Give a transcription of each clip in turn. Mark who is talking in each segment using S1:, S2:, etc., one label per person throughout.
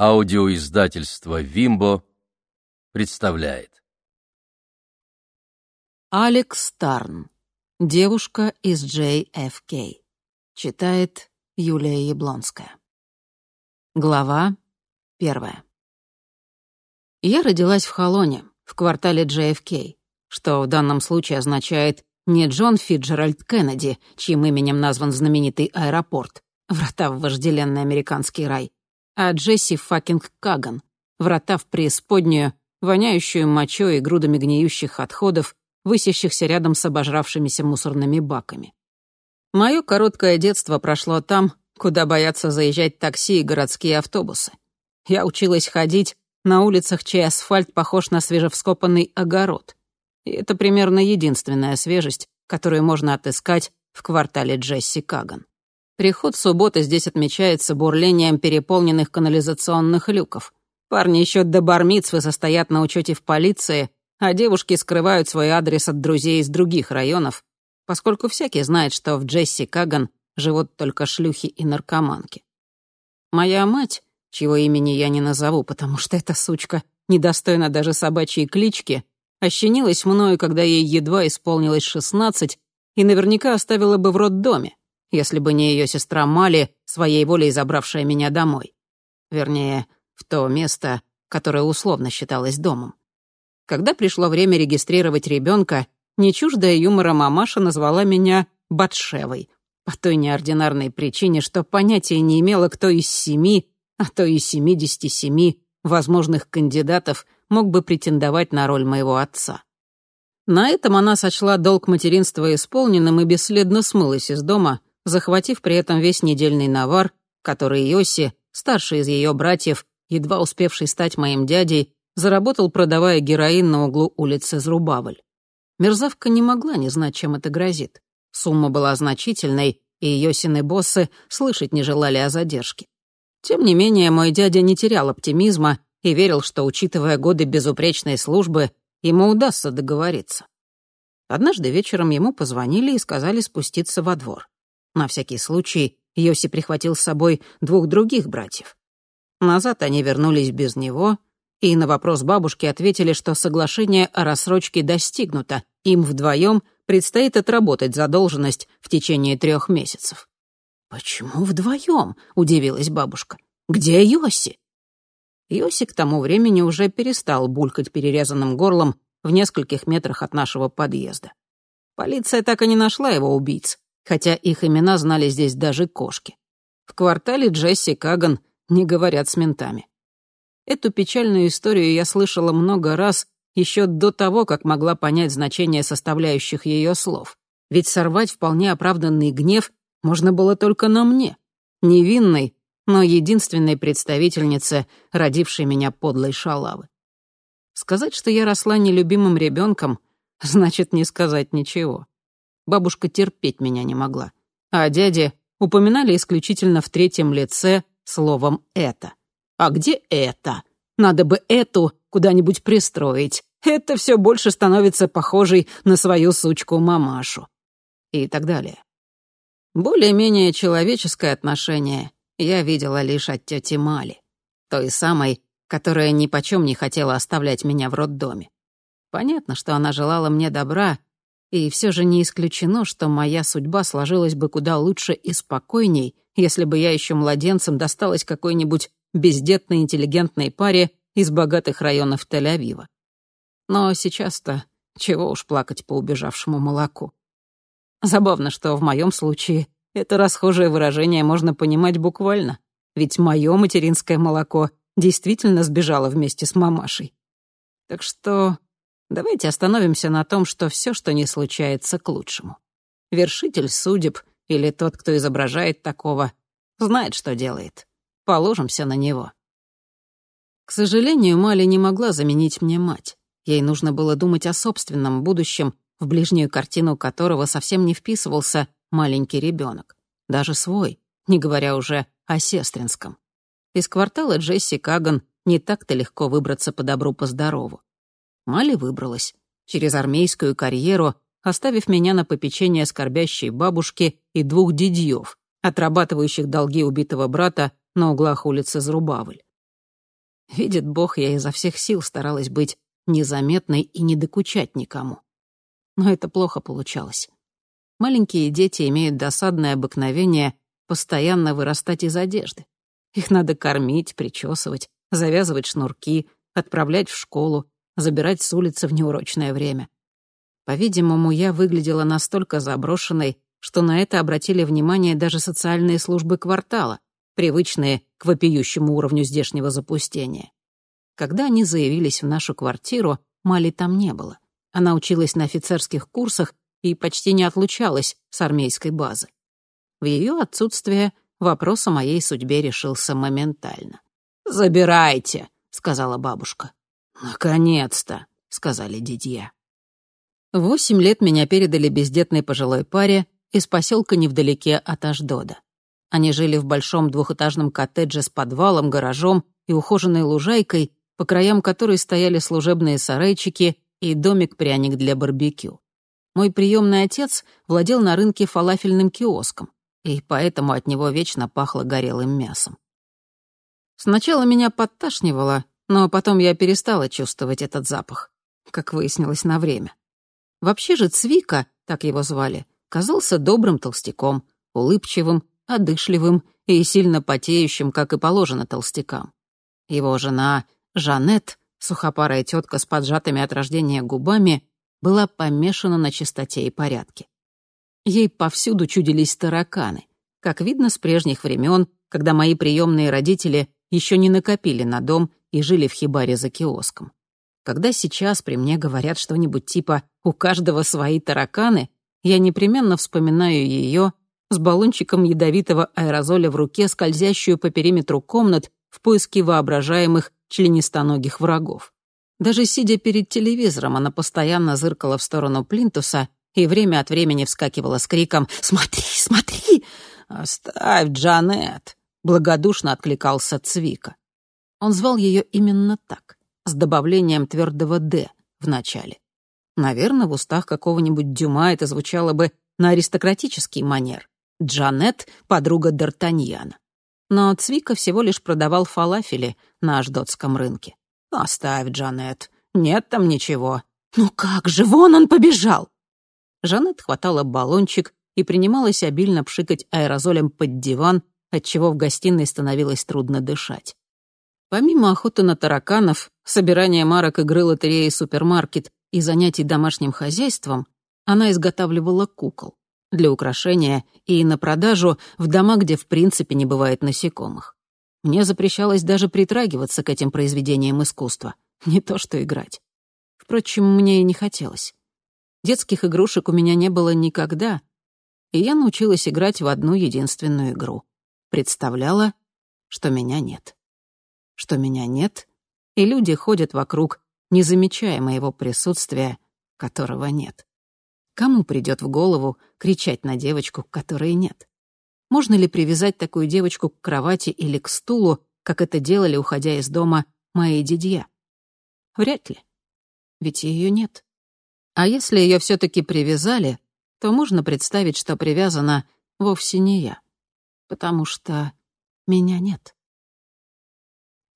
S1: Аудиоиздательство «Вимбо» представляет.
S2: Алекс Тарн. Девушка из JFK. Читает Юлия Яблонская. Глава первая. Я родилась в Холоне, в квартале JFK, что в данном случае означает не Джон Фиджеральд Кеннеди, чьим именем назван знаменитый аэропорт, врата в вожделенный американский рай, а Джесси fucking Каган, врата в преисподнюю, воняющую мочой и грудами гниющих отходов, высящихся рядом с обожравшимися мусорными баками. Мое короткое детство прошло там, куда боятся заезжать такси и городские автобусы. Я училась ходить на улицах, чей асфальт похож на свежевскопанный огород. И это примерно единственная свежесть, которую можно отыскать в квартале Джесси Каган. Приход субботы здесь отмечается бурлением переполненных канализационных люков. Парни еще до бармицвы состоят на учете в полиции, а девушки скрывают свой адрес от друзей из других районов, поскольку всякий знает, что в Джесси Каган живут только шлюхи и наркоманки. Моя мать, чьего имени я не назову, потому что эта сучка недостойна даже собачьей клички, ощенилась мною, когда ей едва исполнилось шестнадцать, и наверняка оставила бы в роддоме, если бы не ее сестра Мали, своей волей забравшая меня домой. Вернее, в то место, которое условно считалось домом. Когда пришло время регистрировать ребенка, не чуждая юмора мамаша назвала меня Батшевой, по той неординарной причине, что понятия не имела, кто из семи, а то и семидесяти семи возможных кандидатов мог бы претендовать на роль моего отца. На этом она сочла долг материнства исполненным и бесследно смылась из дома, захватив при этом весь недельный навар, который Йоси, старший из ее братьев, едва успевший стать моим дядей, заработал, продавая героин на углу улицы Зрубавль. Мерзавка не могла не знать, чем это грозит. Сумма была значительной, и Йосины боссы слышать не желали о задержке. Тем не менее, мой дядя не терял оптимизма и верил, что, учитывая годы безупречной службы, ему удастся договориться. Однажды вечером ему позвонили и сказали спуститься во двор. На всякий случай Йоси прихватил с собой двух других братьев. Назад они вернулись без него, и на вопрос бабушки ответили, что соглашение о рассрочке достигнуто, им вдвоем предстоит отработать задолженность в течение трех месяцев. «Почему вдвоем?» — удивилась бабушка. «Где Йоси?» Йоси к тому времени уже перестал булькать перерезанным горлом в нескольких метрах от нашего подъезда. Полиция так и не нашла его убийц, хотя их имена знали здесь даже кошки. В квартале Джесси Каган не говорят с ментами. Эту печальную историю я слышала много раз еще до того, как могла понять значение составляющих ее слов. Ведь сорвать вполне оправданный гнев можно было только на мне, невинной, но единственной представительнице, родившей меня подлой шалавы. Сказать, что я росла нелюбимым ребенком, значит не сказать ничего. Бабушка терпеть меня не могла. А дяди упоминали исключительно в третьем лице словом «это». А где «это»? Надо бы «эту» куда-нибудь пристроить. Это все больше становится похожей на свою сучку-мамашу. И так далее. Более-менее человеческое отношение я видела лишь от тети Мали, той самой, которая ни почем не хотела оставлять меня в роддоме. Понятно, что она желала мне добра, и все же не исключено, что моя судьба сложилась бы куда лучше и спокойней, если бы я еще младенцем досталась какой-нибудь бездетной интеллигентной паре из богатых районов Тель-Авива. Но сейчас-то чего уж плакать по убежавшему молоку. Забавно, что в моем случае это расхожее выражение можно понимать буквально, ведь мое материнское молоко действительно сбежало вместе с мамашей. Так что Давайте остановимся на том, что все, что не случается, к лучшему. Вершитель судеб или тот, кто изображает такого, знает, что делает. Положимся на него. К сожалению, Мали не могла заменить мне мать. Ей нужно было думать о собственном будущем, в ближнюю картину которого совсем не вписывался маленький ребенок, даже свой, не говоря уже о сестринском. Из квартала Джесси Каган не так-то легко выбраться по добру, по здорову. Мали выбралась. Через армейскую карьеру, оставив меня на попечение скорбящей бабушки и двух дядьёв, отрабатывающих долги убитого брата на углах улицы Зрубавль. Видит Бог, я изо всех сил старалась быть незаметной и не докучать никому. Но это плохо получалось. Маленькие дети имеют досадное обыкновение постоянно вырастать из одежды. Их надо кормить, причесывать, завязывать шнурки, отправлять в школу, забирать с улицы в неурочное время. По-видимому, я выглядела настолько заброшенной, что на это обратили внимание даже социальные службы квартала, привычные к вопиющему уровню здешнего запустения. Когда они заявились в нашу квартиру, Мали там не было. Она училась на офицерских курсах и почти не отлучалась с армейской базы. В ее отсутствие вопрос о моей судьбе решился моментально. «Забирайте», — сказала бабушка. «Наконец-то», — сказали дядья. Восемь лет меня передали бездетной пожилой паре из поселка невдалеке от Аждода. Они жили в большом двухэтажном коттедже с подвалом, гаражом и ухоженной лужайкой, по краям которой стояли служебные сарайчики и домик-пряник для барбекю. Мой приемный отец владел на рынке фалафельным киоском, и поэтому от него вечно пахло горелым мясом. Сначала меня подташнивало, но потом я перестала чувствовать этот запах, как выяснилось на время. Вообще же Цвика, так его звали, казался добрым толстяком, улыбчивым, одышливым и сильно потеющим, как и положено толстякам. Его жена Жанет, сухопарая тетка с поджатыми от рождения губами, была помешана на чистоте и порядке. Ей повсюду чудились тараканы, как видно с прежних времен, когда мои приемные родители еще не накопили на дом и жили в хибаре за киоском. Когда сейчас при мне говорят что-нибудь типа «у каждого свои тараканы», я непременно вспоминаю ее с баллончиком ядовитого аэрозоля в руке, скользящую по периметру комнат в поиске воображаемых членистоногих врагов. Даже сидя перед телевизором, она постоянно зыркала в сторону плинтуса и время от времени вскакивала с криком «Смотри, смотри!» «Оставь, Джанет!» — благодушно откликался Цвика. Он звал ее именно так, с добавлением твердого «д» в начале. Наверное, в устах какого-нибудь Дюма это звучало бы на аристократический манер. Джанет — подруга Д'Артаньяна. Но Цвика всего лишь продавал фалафели на аждотском рынке. «Оставь, Джанет, нет там ничего». «Ну как же, вон он побежал!» Жанет хватала баллончик и принималась обильно пшикать аэрозолем под диван, отчего в гостиной становилось трудно дышать. Помимо охоты на тараканов, собирания марок игры лотереи «Супермаркет» и занятий домашним хозяйством, она изготавливала кукол для украшения и на продажу в дома, где в принципе не бывает насекомых. Мне запрещалось даже притрагиваться к этим произведениям искусства, не то что играть. Впрочем, мне и не хотелось. Детских игрушек у меня не было никогда, и я научилась играть в одну единственную игру. Представляла, что меня нет. Что меня нет, и люди ходят вокруг, не замечая моего присутствия, которого нет. Кому придет в голову кричать на девочку, которой нет? Можно ли привязать такую девочку к кровати или к стулу, как это делали, уходя из дома, мои дядья? Вряд ли. Ведь ее нет. А если ее все-таки привязали, то можно представить, что привязана вовсе не я. Потому что меня нет.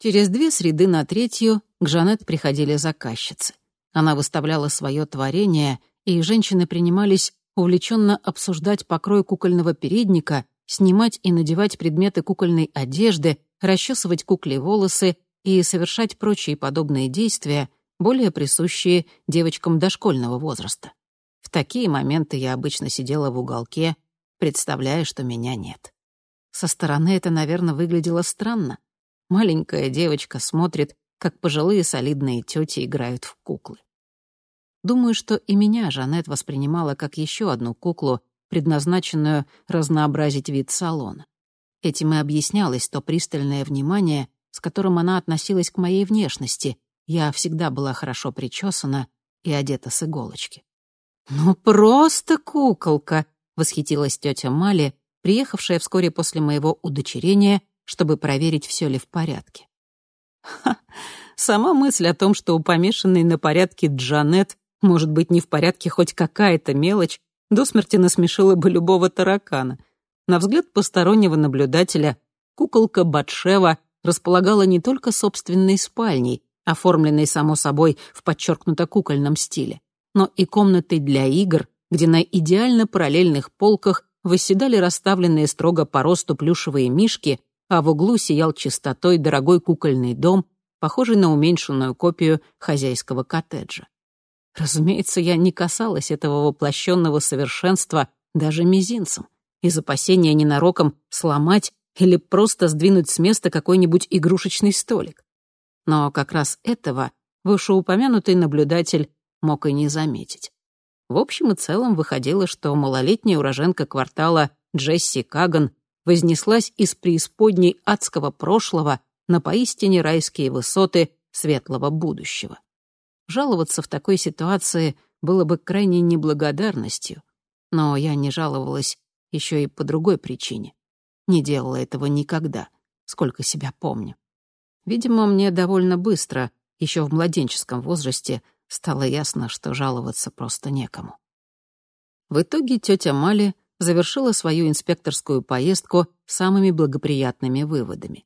S2: Через две среды на третью к Жанет приходили заказчицы. Она выставляла свое творение — и женщины принимались увлеченно обсуждать покрой кукольного передника, снимать и надевать предметы кукольной одежды, расчесывать кукле волосы и совершать прочие подобные действия, более присущие девочкам дошкольного возраста. В такие моменты я обычно сидела в уголке, представляя, что меня нет. Со стороны это, наверное, выглядело странно. Маленькая девочка смотрит, как пожилые солидные тети играют в куклы. Думаю, что и меня Жанет воспринимала как еще одну куклу, предназначенную разнообразить вид салона. Этим и объяснялось то пристальное внимание, с которым она относилась к моей внешности. Я всегда была хорошо причесана и одета с иголочки. «Ну просто куколка!» — восхитилась тетя Мали, приехавшая вскоре после моего удочерения, чтобы проверить, все ли в порядке. Ха, сама мысль о том, что у помешанной на порядке Джанет может быть, не в порядке хоть какая-то мелочь, до смерти насмешила бы любого таракана. На взгляд постороннего наблюдателя, куколка Батшева располагала не только собственной спальней, оформленной, само собой, в подчеркнуто кукольном стиле, но и комнатой для игр, где на идеально параллельных полках восседали расставленные строго по росту плюшевые мишки, а в углу сиял чистотой дорогой кукольный дом, похожий на уменьшенную копию хозяйского коттеджа. Разумеется, я не касалась этого воплощенного совершенства даже мизинцем, из опасения ненароком сломать или просто сдвинуть с места какой-нибудь игрушечный столик. Но как раз этого вышеупомянутый наблюдатель мог и не заметить. В общем и целом выходило, что малолетняя уроженка квартала Джесси Каган вознеслась из преисподней адского прошлого на поистине райские высоты светлого будущего. Жаловаться в такой ситуации было бы крайней неблагодарностью, но я не жаловалась еще и по другой причине. Не делала этого никогда, сколько себя помню. Видимо, мне довольно быстро, еще в младенческом возрасте, стало ясно, что жаловаться просто некому. В итоге тетя Мали завершила свою инспекторскую поездку самыми благоприятными выводами.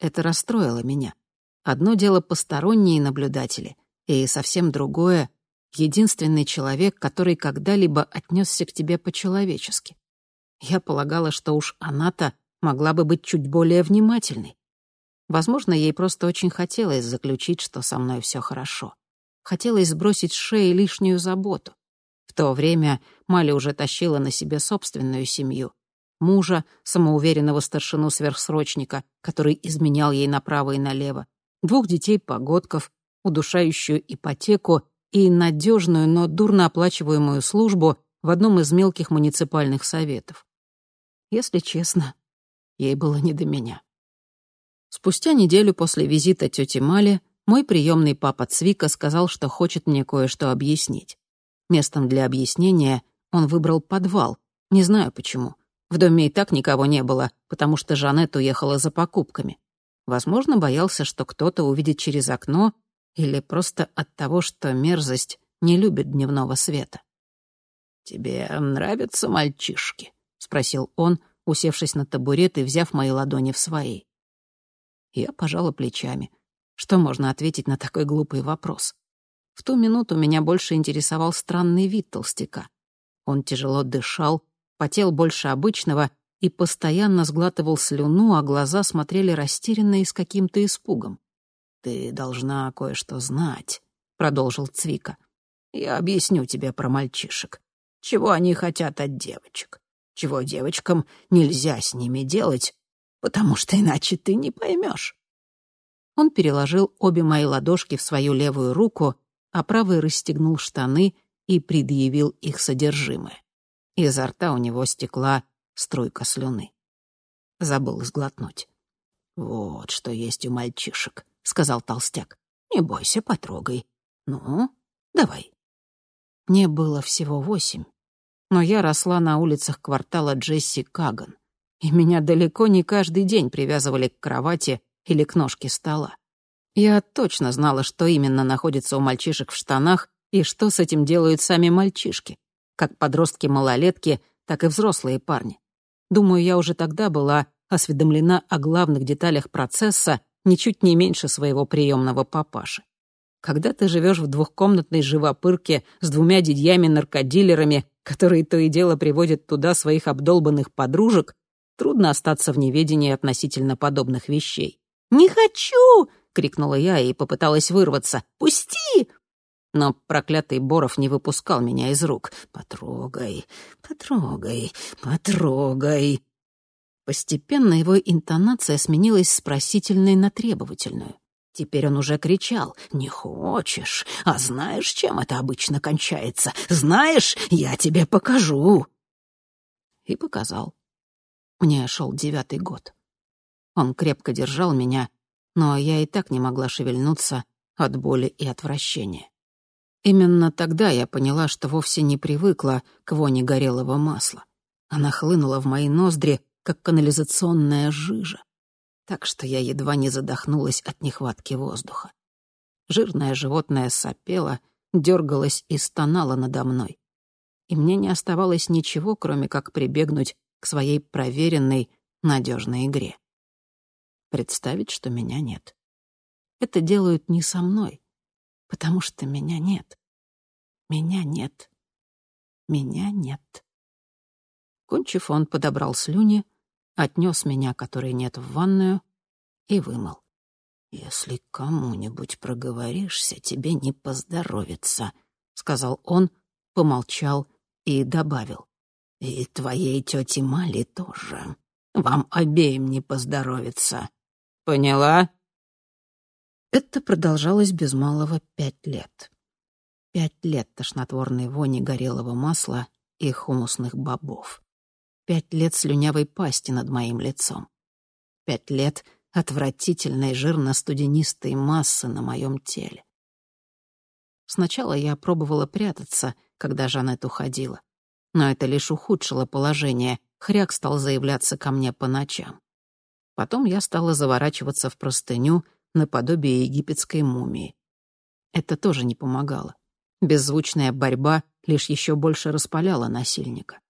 S2: Это расстроило меня. Одно дело посторонние наблюдатели, и совсем другое — единственный человек, который когда-либо отнесся к тебе по-человечески. Я полагала, что уж она-то могла бы быть чуть более внимательной. Возможно, ей просто очень хотелось заключить, что со мной все хорошо. Хотелось сбросить с шеи лишнюю заботу. То время Мали уже тащила на себе собственную семью. Мужа, самоуверенного старшину-сверхсрочника, который изменял ей направо и налево, двух детей-погодков, удушающую ипотеку и надежную, но дурно оплачиваемую службу в одном из мелких муниципальных советов. Если честно, ей было не до меня. Спустя неделю после визита тети Мали мой приемный папа Цвика сказал, что хочет мне кое-что объяснить. Местом для объяснения он выбрал подвал. Не знаю почему. В доме и так никого не было, потому что Жанет уехала за покупками. Возможно, боялся, что кто-то увидит через окно, или просто от того, что мерзость не любит дневного света. «Тебе нравятся мальчишки?» — спросил он, усевшись на табурет и взяв мои ладони в свои. Я пожала плечами. Что можно ответить на такой глупый вопрос? В ту минуту меня больше интересовал странный вид толстяка. Он тяжело дышал, потел больше обычного и постоянно сглатывал слюну, а глаза смотрели растерянно и с каким-то испугом. «Ты должна кое-что знать», — продолжил Цвика. «Я объясню тебе про мальчишек. Чего они хотят от девочек чего девочкам нельзя с ними делать, потому что иначе ты не поймешь. Он переложил обе мои ладошки в свою левую руку, а правой расстегнул штаны и предъявил их содержимое. Изо рта у него стекла струйка слюны. Забыл сглотнуть. «Вот что есть у мальчишек», — сказал толстяк. «Не бойся, потрогай. Ну, давай». Мне было всего восемь но я росла на улицах квартала Джесси Каган, и меня далеко не каждый день привязывали к кровати или к ножке стола. Я точно знала, что именно находится у мальчишек в штанах и что с этим делают сами мальчишки, как подростки-малолетки, так и взрослые парни. Думаю, я уже тогда была осведомлена о главных деталях процесса ничуть не меньше своего приемного папаши. Когда ты живешь в двухкомнатной живопырке с двумя дядьями-наркодилерами которые то и дело приводят туда своих обдолбанных подружек, трудно остаться в неведении относительно подобных вещей. «Не хочу!» — крикнула я и попыталась вырваться. «Пусти!» Но проклятый Боров не выпускал меня из рук. «Потрогай, потрогай, потрогай!» Постепенно его интонация сменилась с просительной на требовательную. Теперь он уже кричал. «Не хочешь? А знаешь, чем это обычно кончается? Знаешь, я тебе покажу!» И показал. Мне шел девятый год. Он крепко держал меня, но я и так не могла шевельнуться от боли и отвращения. Именно тогда я поняла, что вовсе не привыкла к воне горелого масла. Она хлынула в мои ноздри, как канализационная жижа так что я едва не задохнулась от нехватки воздуха. Жирное животное сопело, дергалось и стонало надо мной. И мне не оставалось ничего, кроме как прибегнуть к своей проверенной, надежной игре. Представить, что меня нет. Это делают не со мной, потому что меня нет. Меня нет. Меня нет. Кончив, он подобрал слюни, отнес меня, которой нет, в ванную, и вымыл. «Если кому-нибудь проговоришься, тебе не поздоровится», — сказал он, помолчал и добавил. «И твоей тете Мали тоже. Вам обеим не поздоровится. Поняла?» Это продолжалось без малого пять лет. Пять лет тошнотворной вони горелого масла и хумусных бобов. Пять лет слюнявой пасти над моим лицом. Пять лет отвратительной жирно-студенистой массы на моем теле. Сначала я пробовала прятаться, когда Жанет уходила. Но это лишь ухудшило положение. Хряк стал заявляться ко мне по ночам. Потом я стала заворачиваться в простыню наподобие египетской мумии. Это тоже не помогало. Беззвучная борьба лишь еще больше распаляла насильника.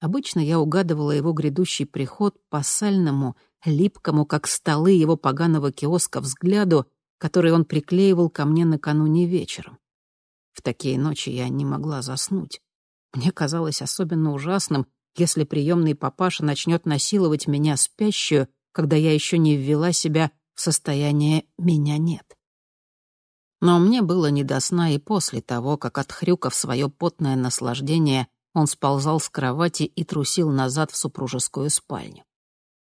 S2: Обычно я угадывала его грядущий приход по сальному, липкому, как столы его поганого киоска, взгляду, который он приклеивал ко мне накануне вечером. В такие ночи я не могла заснуть. Мне казалось особенно ужасным, если приемный папаша начнет насиловать меня спящую, когда я еще не ввела себя в состояние «меня нет». Но мне было не до сна и после того, как, отхрюкав свое потное наслаждение, он сползал с кровати и трусил назад в супружескую спальню.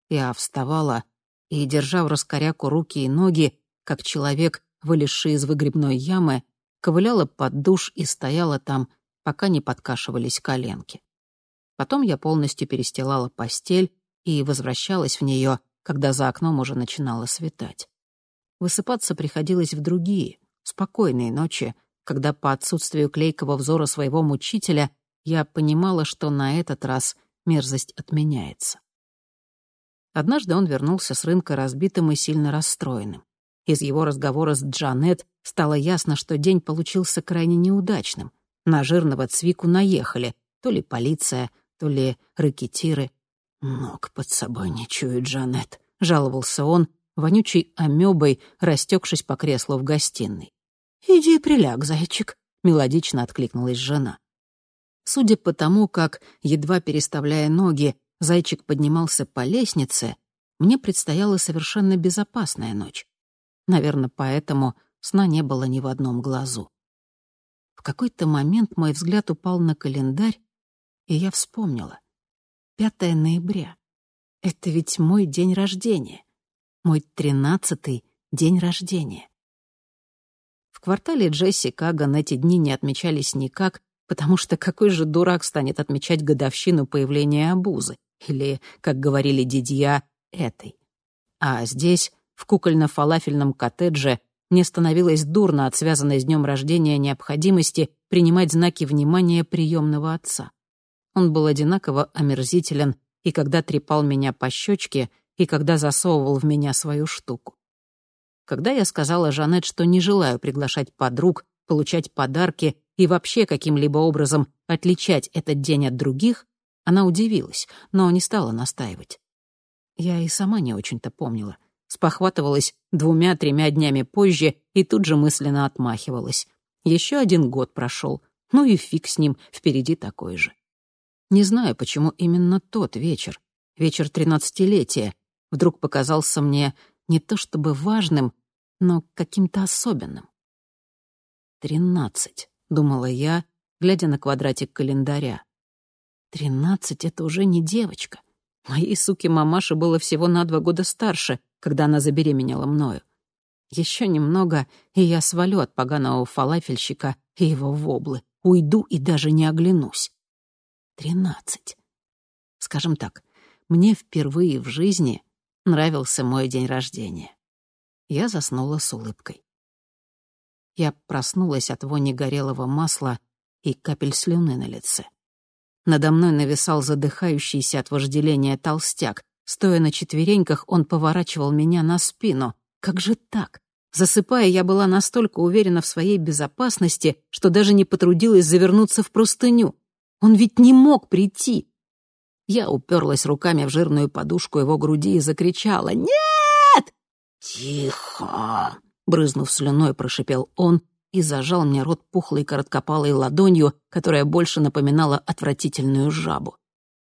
S2: Я вставала и, держа в раскоряку руки и ноги, как человек, вылезший из выгребной ямы, ковыляла под душ и стояла там, пока не подкашивались коленки. Потом я полностью перестилала постель и возвращалась в нее, когда за окном уже начинало светать. Высыпаться приходилось в другие, спокойные ночи, когда по отсутствию клейкого взора своего мучителя я понимала, что на этот раз мерзость отменяется. Однажды он вернулся с рынка разбитым и сильно расстроенным. Из его разговора с Джанет стало ясно, что день получился крайне неудачным. На жирного Цвику наехали, то ли полиция, то ли ракетиры. «Ног под собой не чует Джанет», — жаловался он, вонючей амебой, растекшись по креслу в гостиной. «Иди приляг, зайчик», — мелодично откликнулась жена. Судя по тому, как, едва переставляя ноги, зайчик поднимался по лестнице, мне предстояла совершенно безопасная ночь. Наверное, поэтому сна не было ни в одном глазу. В какой-то момент мой взгляд упал на календарь, и я вспомнила. 5 ноября. Это ведь мой день рождения. Мой тринадцатый день рождения. В квартале Джесси Каган эти дни не отмечались никак, потому что какой же дурак станет отмечать годовщину появления обузы, или, как говорили дидья, этой. А здесь, в кукольно-фалафельном коттедже, мне становилось дурно от связанной с днем рождения необходимости принимать знаки внимания приемного отца. Он был одинаково омерзителен и когда трепал меня по щечке, и когда засовывал в меня свою штуку. Когда я сказала Жанет, что не желаю приглашать подруг, получать подарки и вообще каким-либо образом отличать этот день от других, она удивилась, но не стала настаивать. Я и сама не очень-то помнила. Спохватывалась двумя-тремя днями позже и тут же мысленно отмахивалась. Еще один год прошел, ну и фиг с ним, впереди такой же. Не знаю, почему именно тот вечер, вечер тринадцатилетия, вдруг показался мне не то чтобы важным, но каким-то особенным. Тринадцать. — думала я, глядя на квадратик календаря. «Тринадцать — это уже не девочка. Моей суке мамаше было всего на два года старше, когда она забеременела мною. Еще немного, и я свалю от поганого фалафельщика и его воблы, уйду и даже не оглянусь. Тринадцать. Скажем так, мне впервые в жизни нравился мой день рождения. Я заснула с улыбкой. Я проснулась от вони горелого масла и капель слюны на лице. Надо мной нависал задыхающийся от вожделения толстяк. Стоя на четвереньках, он поворачивал меня на спину. Как же так? Засыпая, я была настолько уверена в своей безопасности, что даже не потрудилась завернуться в простыню. Он ведь не мог прийти. Я уперлась руками в жирную подушку его груди и закричала «Нет!» «Тихо!» — брызнув слюной, прошипел он и зажал мне рот пухлой короткопалой ладонью, которая больше напоминала отвратительную жабу.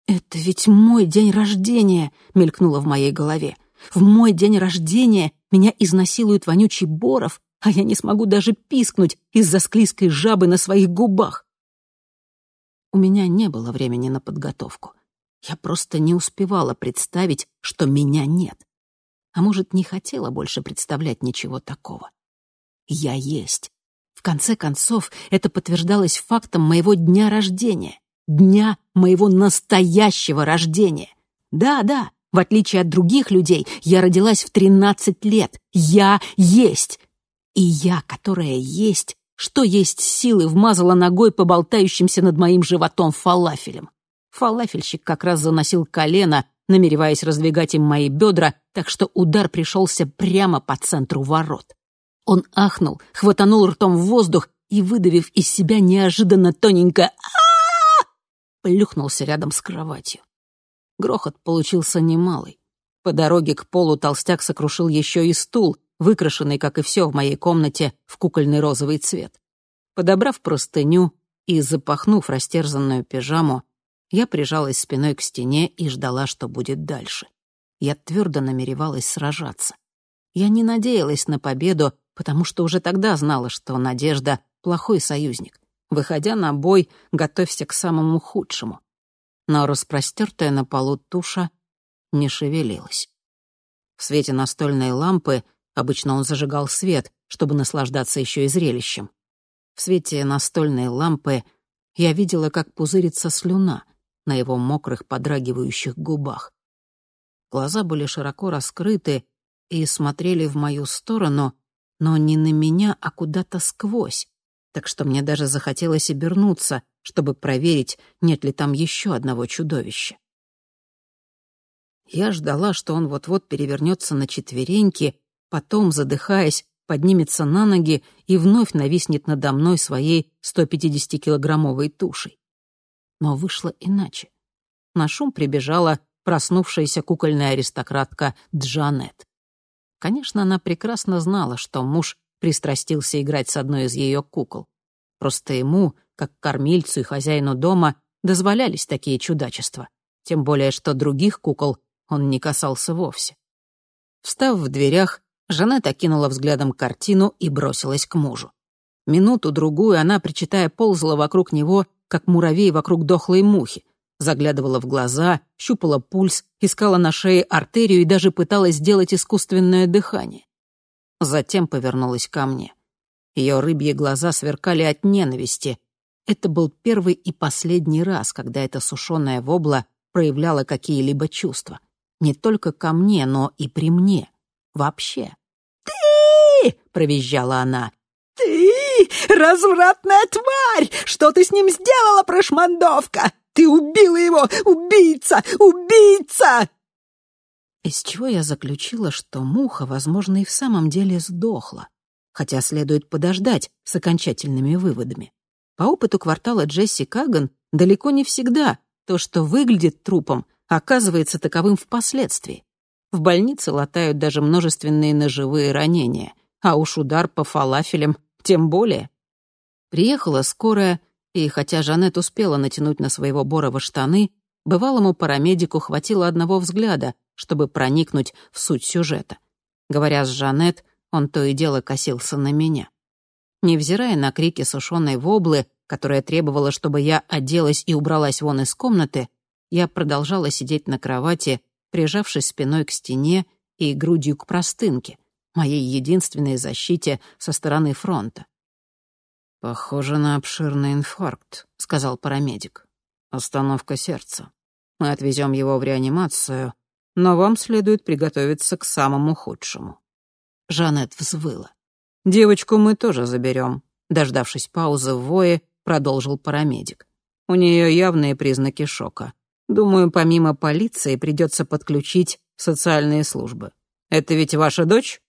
S2: «Это ведь мой день рождения!» — мелькнуло в моей голове. «В мой день рождения меня изнасилует вонючий Боров, а я не смогу даже пискнуть из-за склизкой жабы на своих губах!» У меня не было времени на подготовку. Я просто не успевала представить, что меня нет. А может, не хотела больше представлять ничего такого. Я есть. В конце концов, это подтверждалось фактом моего дня рождения. Дня моего настоящего рождения. Да-да, в отличие от других людей, я родилась в 13 лет. Я есть. И я, которая есть, что есть силы, вмазала ногой по болтающимся над моим животом фалафелем. Фалафельщик как раз заносил колено, намереваясь раздвигать им мои бедра, так что удар пришелся прямо по центру ворот. Он ахнул, хватанул ртом в воздух и, выдавив из себя неожиданно тоненько плюхнулся рядом с кроватью. Грохот получился немалый. По дороге к полу толстяк сокрушил еще и стул, выкрашенный, как и все в моей комнате, в кукольный розовый цвет. Подобрав простыню и запахнув растерзанную пижаму, я прижалась спиной к стене и ждала, что будет дальше. Я твердо намеревалась сражаться. Я не надеялась на победу, потому что уже тогда знала, что надежда — плохой союзник. Выходя на бой, готовься к самому худшему. Но распростертая на полу туша не шевелилась. В свете настольной лампы обычно он зажигал свет, чтобы наслаждаться еще и зрелищем. В свете настольной лампы я видела, как пузырится слюна — на его мокрых подрагивающих губах. Глаза были широко раскрыты и смотрели в мою сторону, но не на меня, а куда-то сквозь, так что мне даже захотелось обернуться, чтобы проверить, нет ли там еще одного чудовища. Я ждала, что он вот-вот перевернется на четвереньки, потом, задыхаясь, поднимется на ноги и вновь нависнет надо мной своей 150-килограммовой тушей но вышло иначе. На шум прибежала проснувшаяся кукольная аристократка Джанет. Конечно, она прекрасно знала, что муж пристрастился играть с одной из ее кукол. Просто ему, как кормильцу и хозяину дома, дозволялись такие чудачества, тем более что других кукол он не касался вовсе. Встав в дверях, Жанет окинула взглядом картину и бросилась к мужу. Минуту-другую она, причитая, ползала вокруг него, как муравей вокруг дохлой мухи. Заглядывала в глаза, щупала пульс, искала на шее артерию и даже пыталась сделать искусственное дыхание. Затем повернулась ко мне. Ее рыбьи глаза сверкали от ненависти. Это был первый и последний раз, когда эта сушеная вобла проявляла какие-либо чувства. Не только ко мне, но и при мне. Вообще.
S3: «Ты!» — провизжала она. «Ты! развратная тварь! Что ты с ним сделала, прошмандовка? Ты убила его! Убийца! Убийца!»
S2: Из чего я заключила, что муха, возможно, и в самом деле сдохла. Хотя следует подождать с окончательными выводами. По опыту квартала Джесси Каган далеко не всегда то, что выглядит трупом, оказывается таковым впоследствии. В больнице латают даже множественные ножевые ранения, а уж удар по фалафелям тем более. Приехала скорая, и хотя Жанет успела натянуть на своего Борова штаны, бывалому парамедику хватило одного взгляда, чтобы проникнуть в суть сюжета. Говоря с Жанет, он то и дело косился на меня. Невзирая на крики сушеной воблы, которая требовала, чтобы я оделась и убралась вон из комнаты, я продолжала сидеть на кровати, прижавшись спиной к стене и грудью к простынке, моей единственной защите со стороны фронта. «Похоже на обширный инфаркт», — сказал парамедик. «Остановка сердца. Мы отвезем его в реанимацию, но вам следует приготовиться к самому худшему». Жанет взвыла. «Девочку мы тоже заберем», — дождавшись паузы в вое, продолжил парамедик. «У нее явные признаки шока. Думаю, помимо полиции придется подключить социальные службы. Это ведь ваша дочь?»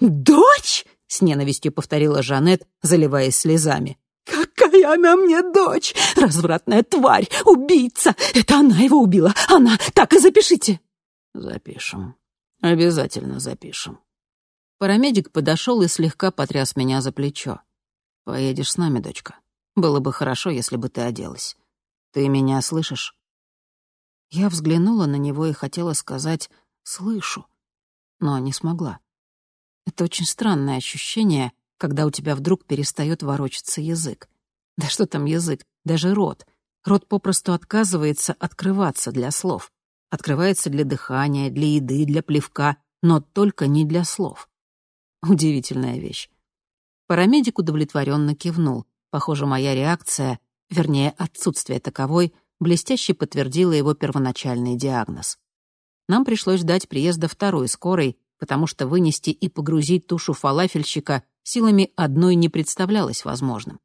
S3: «Дочь?»
S2: — с ненавистью повторила Жанет, заливаясь слезами.
S3: «Какая она мне дочь! Развратная тварь! Убийца! Это она его убила! Она! Так и запишите!»
S1: «Запишем. Обязательно запишем.
S2: Парамедик подошел и слегка потряс меня за плечо. «Поедешь с нами, дочка. Было бы хорошо, если бы ты оделась. Ты меня слышишь?» Я взглянула на него и хотела сказать «слышу», но не смогла. Это очень странное ощущение, когда у тебя вдруг перестает ворочаться язык. Да что там язык, даже рот. Рот попросту отказывается открываться для слов. Открывается для дыхания, для еды, для плевка, но только не для слов. Удивительная вещь. Парамедик удовлетворенно кивнул. Похоже, моя реакция, вернее, отсутствие таковой, блестяще подтвердила его первоначальный диагноз. Нам пришлось ждать приезда второй скорой, потому что вынести и погрузить тушу фалафельщика силами одной не представлялось возможным.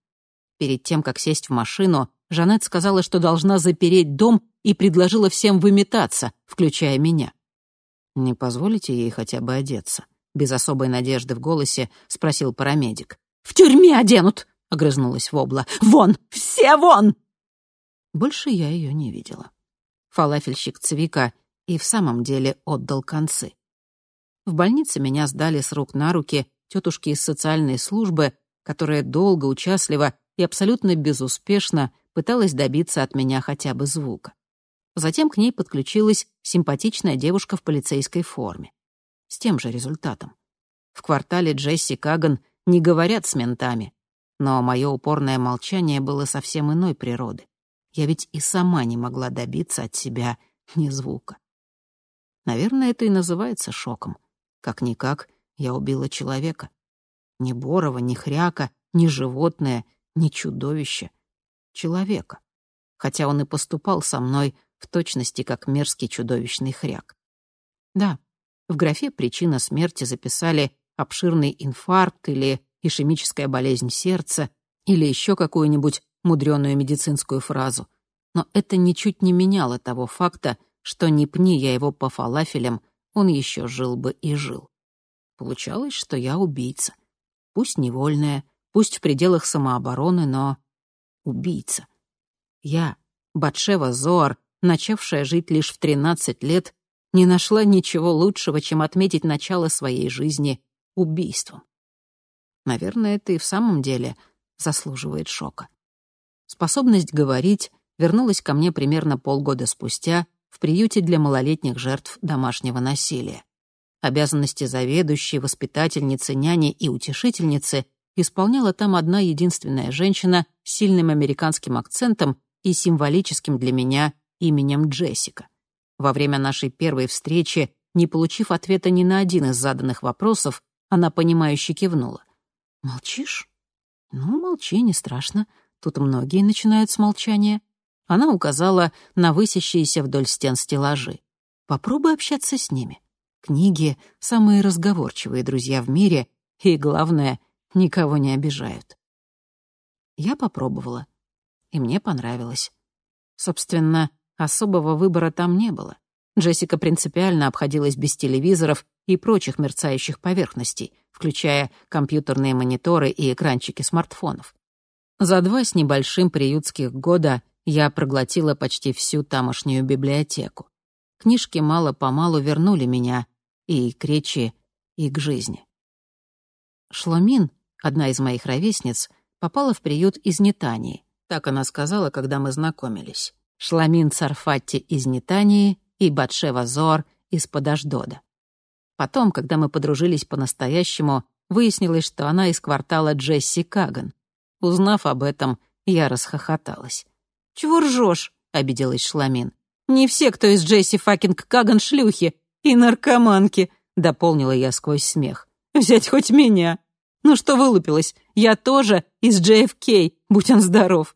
S2: Перед тем, как сесть в машину, Жанет сказала, что должна запереть дом и предложила всем выметаться, включая меня. «Не позволите ей хотя бы одеться?» Без особой надежды в голосе спросил парамедик. «В тюрьме оденут!» — огрызнулась Вобла. «Вон! Все вон!» Больше я ее не видела. Фалафельщик Цвика и в самом деле отдал концы. В больнице меня сдали с рук на руки тетушки из социальной службы, которая долго, участливо и абсолютно безуспешно пыталась добиться от меня хотя бы звука. Затем к ней подключилась симпатичная девушка в полицейской форме. С тем же результатом. В квартале Джесси Каган не говорят с ментами, но мое упорное молчание было совсем иной природы. Я ведь и сама не могла добиться от себя ни звука. Наверное, это и называется шоком. Как-никак, я убила человека. Ни Борова, ни Хряка, ни животное, ни чудовище. Человека. Хотя он и поступал со мной в точности как мерзкий чудовищный хряк. Да, в графе «Причина смерти» записали обширный инфаркт или ишемическая болезнь сердца или еще какую-нибудь мудреную медицинскую фразу. Но это ничуть не меняло того факта, что не пни я его по фалафелям, он еще жил бы и жил. Получалось, что я убийца. Пусть невольная, пусть в пределах самообороны, но убийца. Я, Батшева Зоар, начавшая жить лишь в 13 лет, не нашла ничего лучшего, чем отметить начало своей жизни убийством. Наверное, это и в самом деле заслуживает шока. Способность говорить вернулась ко мне примерно полгода спустя в приюте для малолетних жертв домашнего насилия. Обязанности заведующей, воспитательницы, няни и утешительницы исполняла там одна единственная женщина с сильным американским акцентом и символическим для меня именем Джессика. Во время нашей первой встречи, не получив ответа ни на один из заданных вопросов, она понимающе кивнула. «Молчишь? Ну, молчи, не страшно. Тут многие начинают с молчания». Она указала на высящиеся вдоль стен стеллажи. «Попробуй общаться с ними. Книги — самые разговорчивые друзья в мире, и, главное, никого не обижают». Я попробовала, и мне понравилось. Собственно, особого выбора там не было. Джессика принципиально обходилась без телевизоров и прочих мерцающих поверхностей, включая компьютерные мониторы и экранчики смартфонов. За два с небольшим приютских года я проглотила почти всю тамошнюю библиотеку. Книжки мало-помалу вернули меня и к речи, и к жизни. Шломин, одна из моих ровесниц, попала в приют из Нетании. Так она сказала, когда мы знакомились. Шламин Царфатти из Нетании и Батшева Зор из из-под Ашдода. Потом, когда мы подружились по-настоящему, выяснилось, что она из квартала Джесси Каган. Узнав об этом, я расхохоталась. «Чего ржешь?» — обиделась Шламин. «Не все, кто из Джесси fucking Каган, шлюхи и наркоманки», — дополнила я сквозь смех. «Взять хоть меня. Ну что вылупилась? Я тоже из JFK, будь он здоров».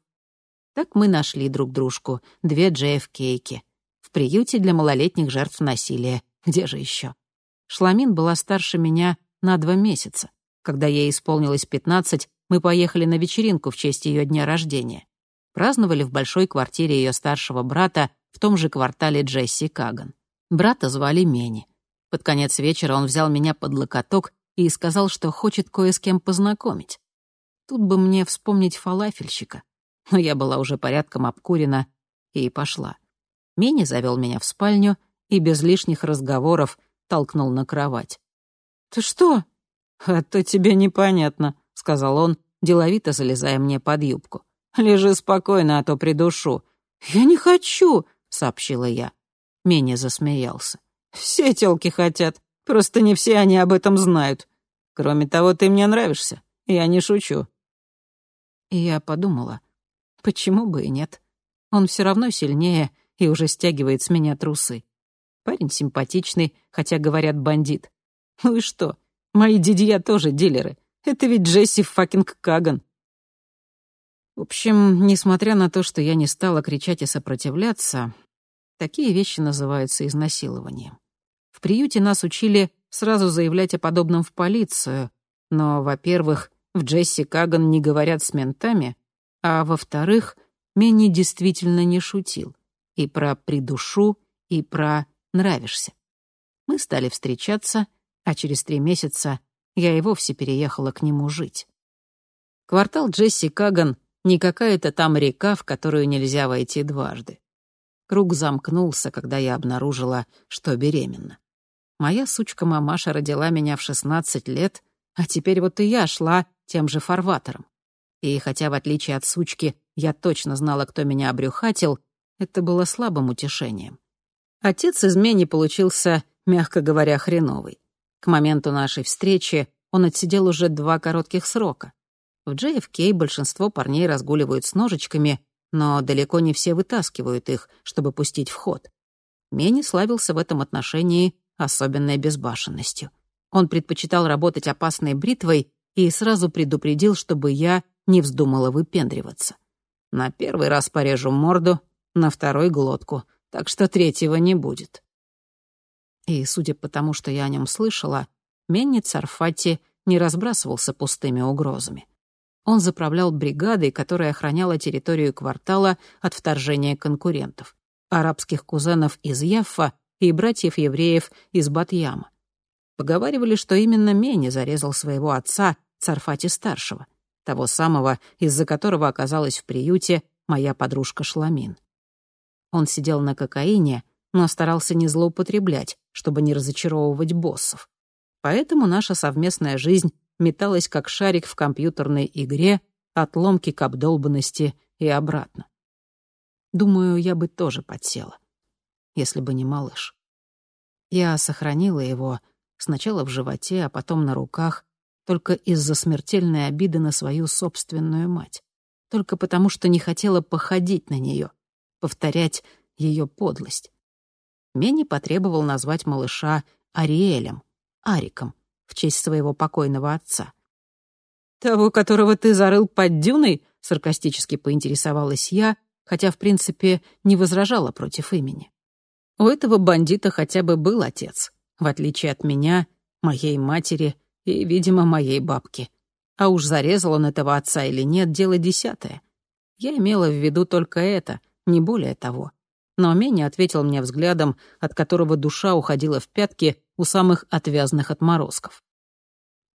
S2: Так мы нашли друг дружку, две JFK-ки. В приюте для малолетних жертв насилия. Где же еще? Шламин была старше меня на два месяца. Когда ей исполнилось пятнадцать, мы поехали на вечеринку в честь ее дня рождения праздновали в большой квартире ее старшего брата в том же квартале Джесси Каган. Брата звали Мени. Под конец вечера он взял меня под локоток и сказал, что хочет кое с кем познакомить. Тут бы мне вспомнить фалафельщика. Но я была уже порядком обкурена и пошла. Мени завел меня в спальню и без лишних разговоров толкнул на кровать. «Ты что?» «А то тебе непонятно», — сказал он, деловито залезая мне под юбку. «Лежи спокойно, а то придушу». «Я не хочу», — сообщила я. Мени засмеялся. «Все тёлки хотят, просто не все они об этом знают. Кроме того, ты мне нравишься, я не шучу». И я подумала, почему бы и нет. Он все равно сильнее и уже стягивает с меня трусы. Парень симпатичный, хотя, говорят, бандит. Ну и что? Мои дядья тоже дилеры. Это ведь Джесси fucking Каган. В общем, несмотря на то, что я не стала кричать и сопротивляться, такие вещи называются изнасилованием. В приюте нас учили сразу заявлять о подобном в полицию, но, во-первых, в Джесси Каган не говорят с ментами, а, во-вторых, Менни действительно не шутил. И про «придушу», и про «нравишься». Мы стали встречаться, а через три месяца я и вовсе переехала к нему жить. Квартал Джесси Каган не какая-то там река, в которую нельзя войти дважды. Круг замкнулся, когда я обнаружила, что беременна. Моя сучка-мамаша родила меня в 16 лет, а теперь вот и я шла тем же фарватером. И хотя, в отличие от сучки, я точно знала, кто меня обрюхатил, это было слабым утешением. Отец из Мени получился, мягко говоря, хреновый. К моменту нашей встречи он отсидел уже два коротких срока. В JFK большинство парней разгуливают с ножичками, но далеко не все вытаскивают их, чтобы пустить в ход. Мени славился в этом отношении особенной безбашенностью. Он предпочитал работать опасной бритвой и сразу предупредил, чтобы я не вздумала выпендриваться. На первый раз порежу морду, на второй — глотку, так что третьего не будет. И, судя по тому, что я о нем слышала, Менни Царфати не разбрасывался пустыми угрозами. Он заправлял бригадой, которая охраняла территорию квартала от вторжения конкурентов, арабских кузенов из Яффа и братьев-евреев из Батьяма. Поговаривали, что именно Мени зарезал своего отца, Царфати-старшего, того самого, из-за которого оказалась в приюте моя подружка Шламин. Он сидел на кокаине, но старался не злоупотреблять, чтобы не разочаровывать боссов. Поэтому наша совместная жизнь металась как шарик в компьютерной игре от ломки к обдолбанности и обратно. Думаю, я бы тоже подсела, если бы не малыш. Я сохранила его сначала в животе, а потом на руках, только из-за смертельной обиды на свою собственную мать. Только потому, что не хотела походить на нее, повторять ее подлость. Мени потребовал назвать малыша Ариэлем, Ариком, в честь своего покойного отца. «Того, которого ты зарыл под дюной?» — саркастически поинтересовалась я, хотя, в принципе, не возражала против имени. У этого бандита хотя бы был отец, в отличие от меня, моей матери и, видимо, моей бабки. А уж зарезал он этого отца или нет, дело десятое. Я имела в виду только это, не более того. Но Мени ответил мне взглядом, от которого душа уходила в пятки у самых отвязных отморозков.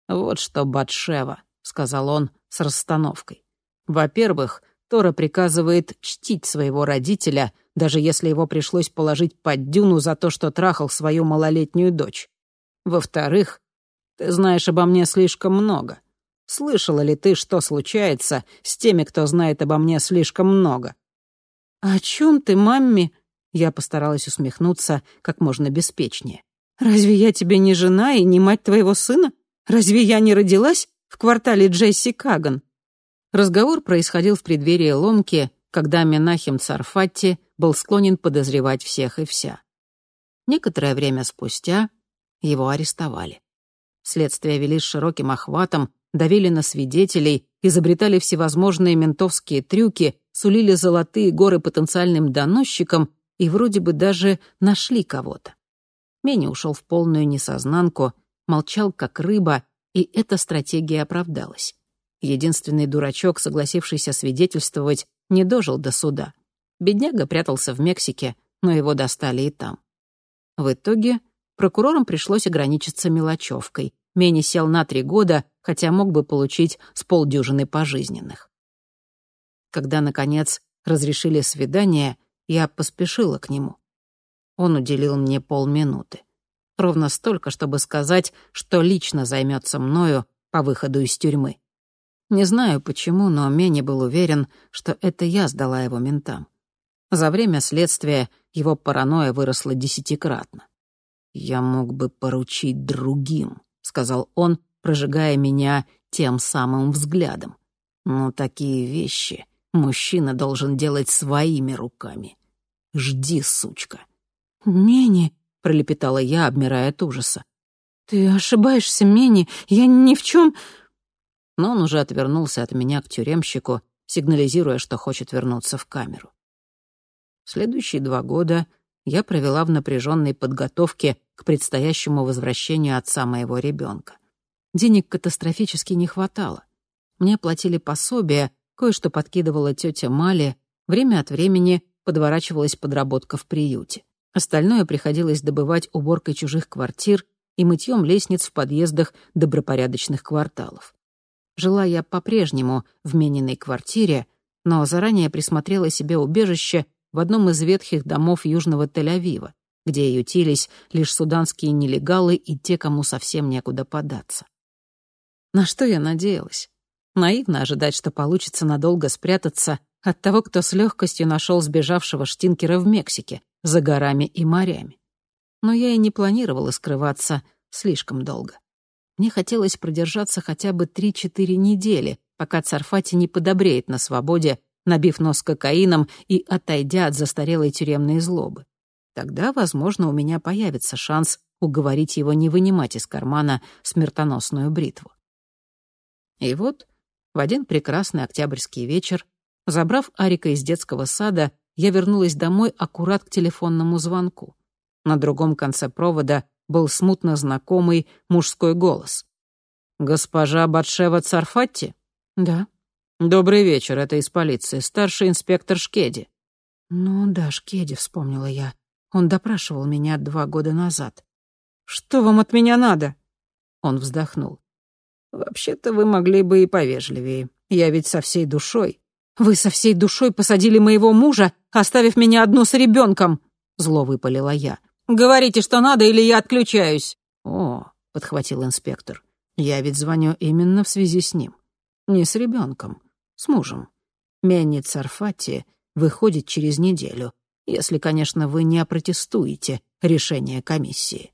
S2: «Вот что, Батшева», — сказал он с расстановкой. «Во-первых, Тора приказывает чтить своего родителя, даже если его пришлось положить под дюну за то, что трахал свою малолетнюю дочь. Во-вторых, ты знаешь обо мне слишком много. Слышала ли ты, что случается с теми, кто знает обо мне слишком много?» «О чем ты, мамми?» Я постаралась усмехнуться как можно беспечнее. «Разве я тебе не жена и не мать твоего сына? Разве я не родилась в квартале Джесси Каган?» Разговор происходил в преддверии ломки, когда Менахем Царфатти был склонен подозревать всех и вся. Некоторое время спустя его арестовали. Следствие вели с широким охватом, давили на свидетелей, изобретали всевозможные ментовские трюки, сулили золотые горы потенциальным доносчикам и вроде бы даже нашли кого-то. Мени ушел в полную несознанку, молчал как рыба, и эта стратегия оправдалась. Единственный дурачок, согласившийся свидетельствовать, не дожил до суда. Бедняга прятался в Мексике, но его достали и там. В итоге прокурорам пришлось ограничиться мелочевкой. Мени сел на три года, хотя мог бы получить с полдюжины пожизненных. Когда, наконец, разрешили свидание, я поспешила к нему. Он уделил мне полминуты. Ровно столько, чтобы сказать, что лично займется мною по выходу из тюрьмы. Не знаю почему, но Мени был уверен, что это я сдала его ментам. За время следствия его паранойя выросла десятикратно. «Я мог бы поручить другим», — сказал он, прожигая меня тем самым взглядом. «Но такие вещи мужчина должен делать своими руками. Жди, сучка».
S3: «Мени», — пролепетала я, обмирая от ужаса. «Ты ошибаешься, Мени, я ни в чем...»
S2: Но он уже отвернулся от меня к тюремщику, сигнализируя, что хочет вернуться в камеру. Следующие два года я провела в напряженной подготовке к предстоящему возвращению отца моего ребенка. Денег катастрофически не хватало. Мне платили пособия, кое-что подкидывала тетя Мали, время от времени подворачивалась подработка в приюте. Остальное приходилось добывать уборкой чужих квартир и мытьем лестниц в подъездах добропорядочных кварталов. Жила я по-прежнему в Мениной квартире, но заранее присмотрела себе убежище в одном из ветхих домов южного Тель-Авива, где ютились лишь суданские нелегалы и те, кому совсем некуда податься. На что я надеялась? Наивно ожидать, что получится надолго спрятаться от того, кто с легкостью нашел сбежавшего Штинкера в Мексике, за горами и морями. Но я и не планировала скрываться слишком долго. Мне хотелось продержаться хотя бы 3-4 недели, пока Царфати не подобреет на свободе, набив нос кокаином и отойдя от застарелой тюремной злобы. Тогда, возможно, у меня появится шанс уговорить его не вынимать из кармана смертоносную бритву. И вот в один прекрасный октябрьский вечер, забрав Арика из детского сада, я вернулась домой аккурат к телефонному звонку. На другом конце провода был смутно знакомый мужской голос. «Госпожа Батшева Царфатти?»
S3: «Да».
S2: «Добрый вечер, это из полиции, старший инспектор Шкеди».
S3: «Ну да, Шкеди», — вспомнила я. Он допрашивал меня два года назад.
S2: «Что вам от меня надо?» Он вздохнул. «Вообще-то вы могли бы и повежливее. Я ведь со всей душой».
S3: «Вы со всей душой посадили моего мужа, оставив меня одну с ребенком!» — зло выпалила я. «Говорите, что надо, или я отключаюсь!»
S2: «О», — подхватил инспектор, — «я ведь звоню именно в связи с ним. Не с ребенком, с мужем. Менни Царфати выходит через неделю, если, конечно, вы не опротестуете решение комиссии».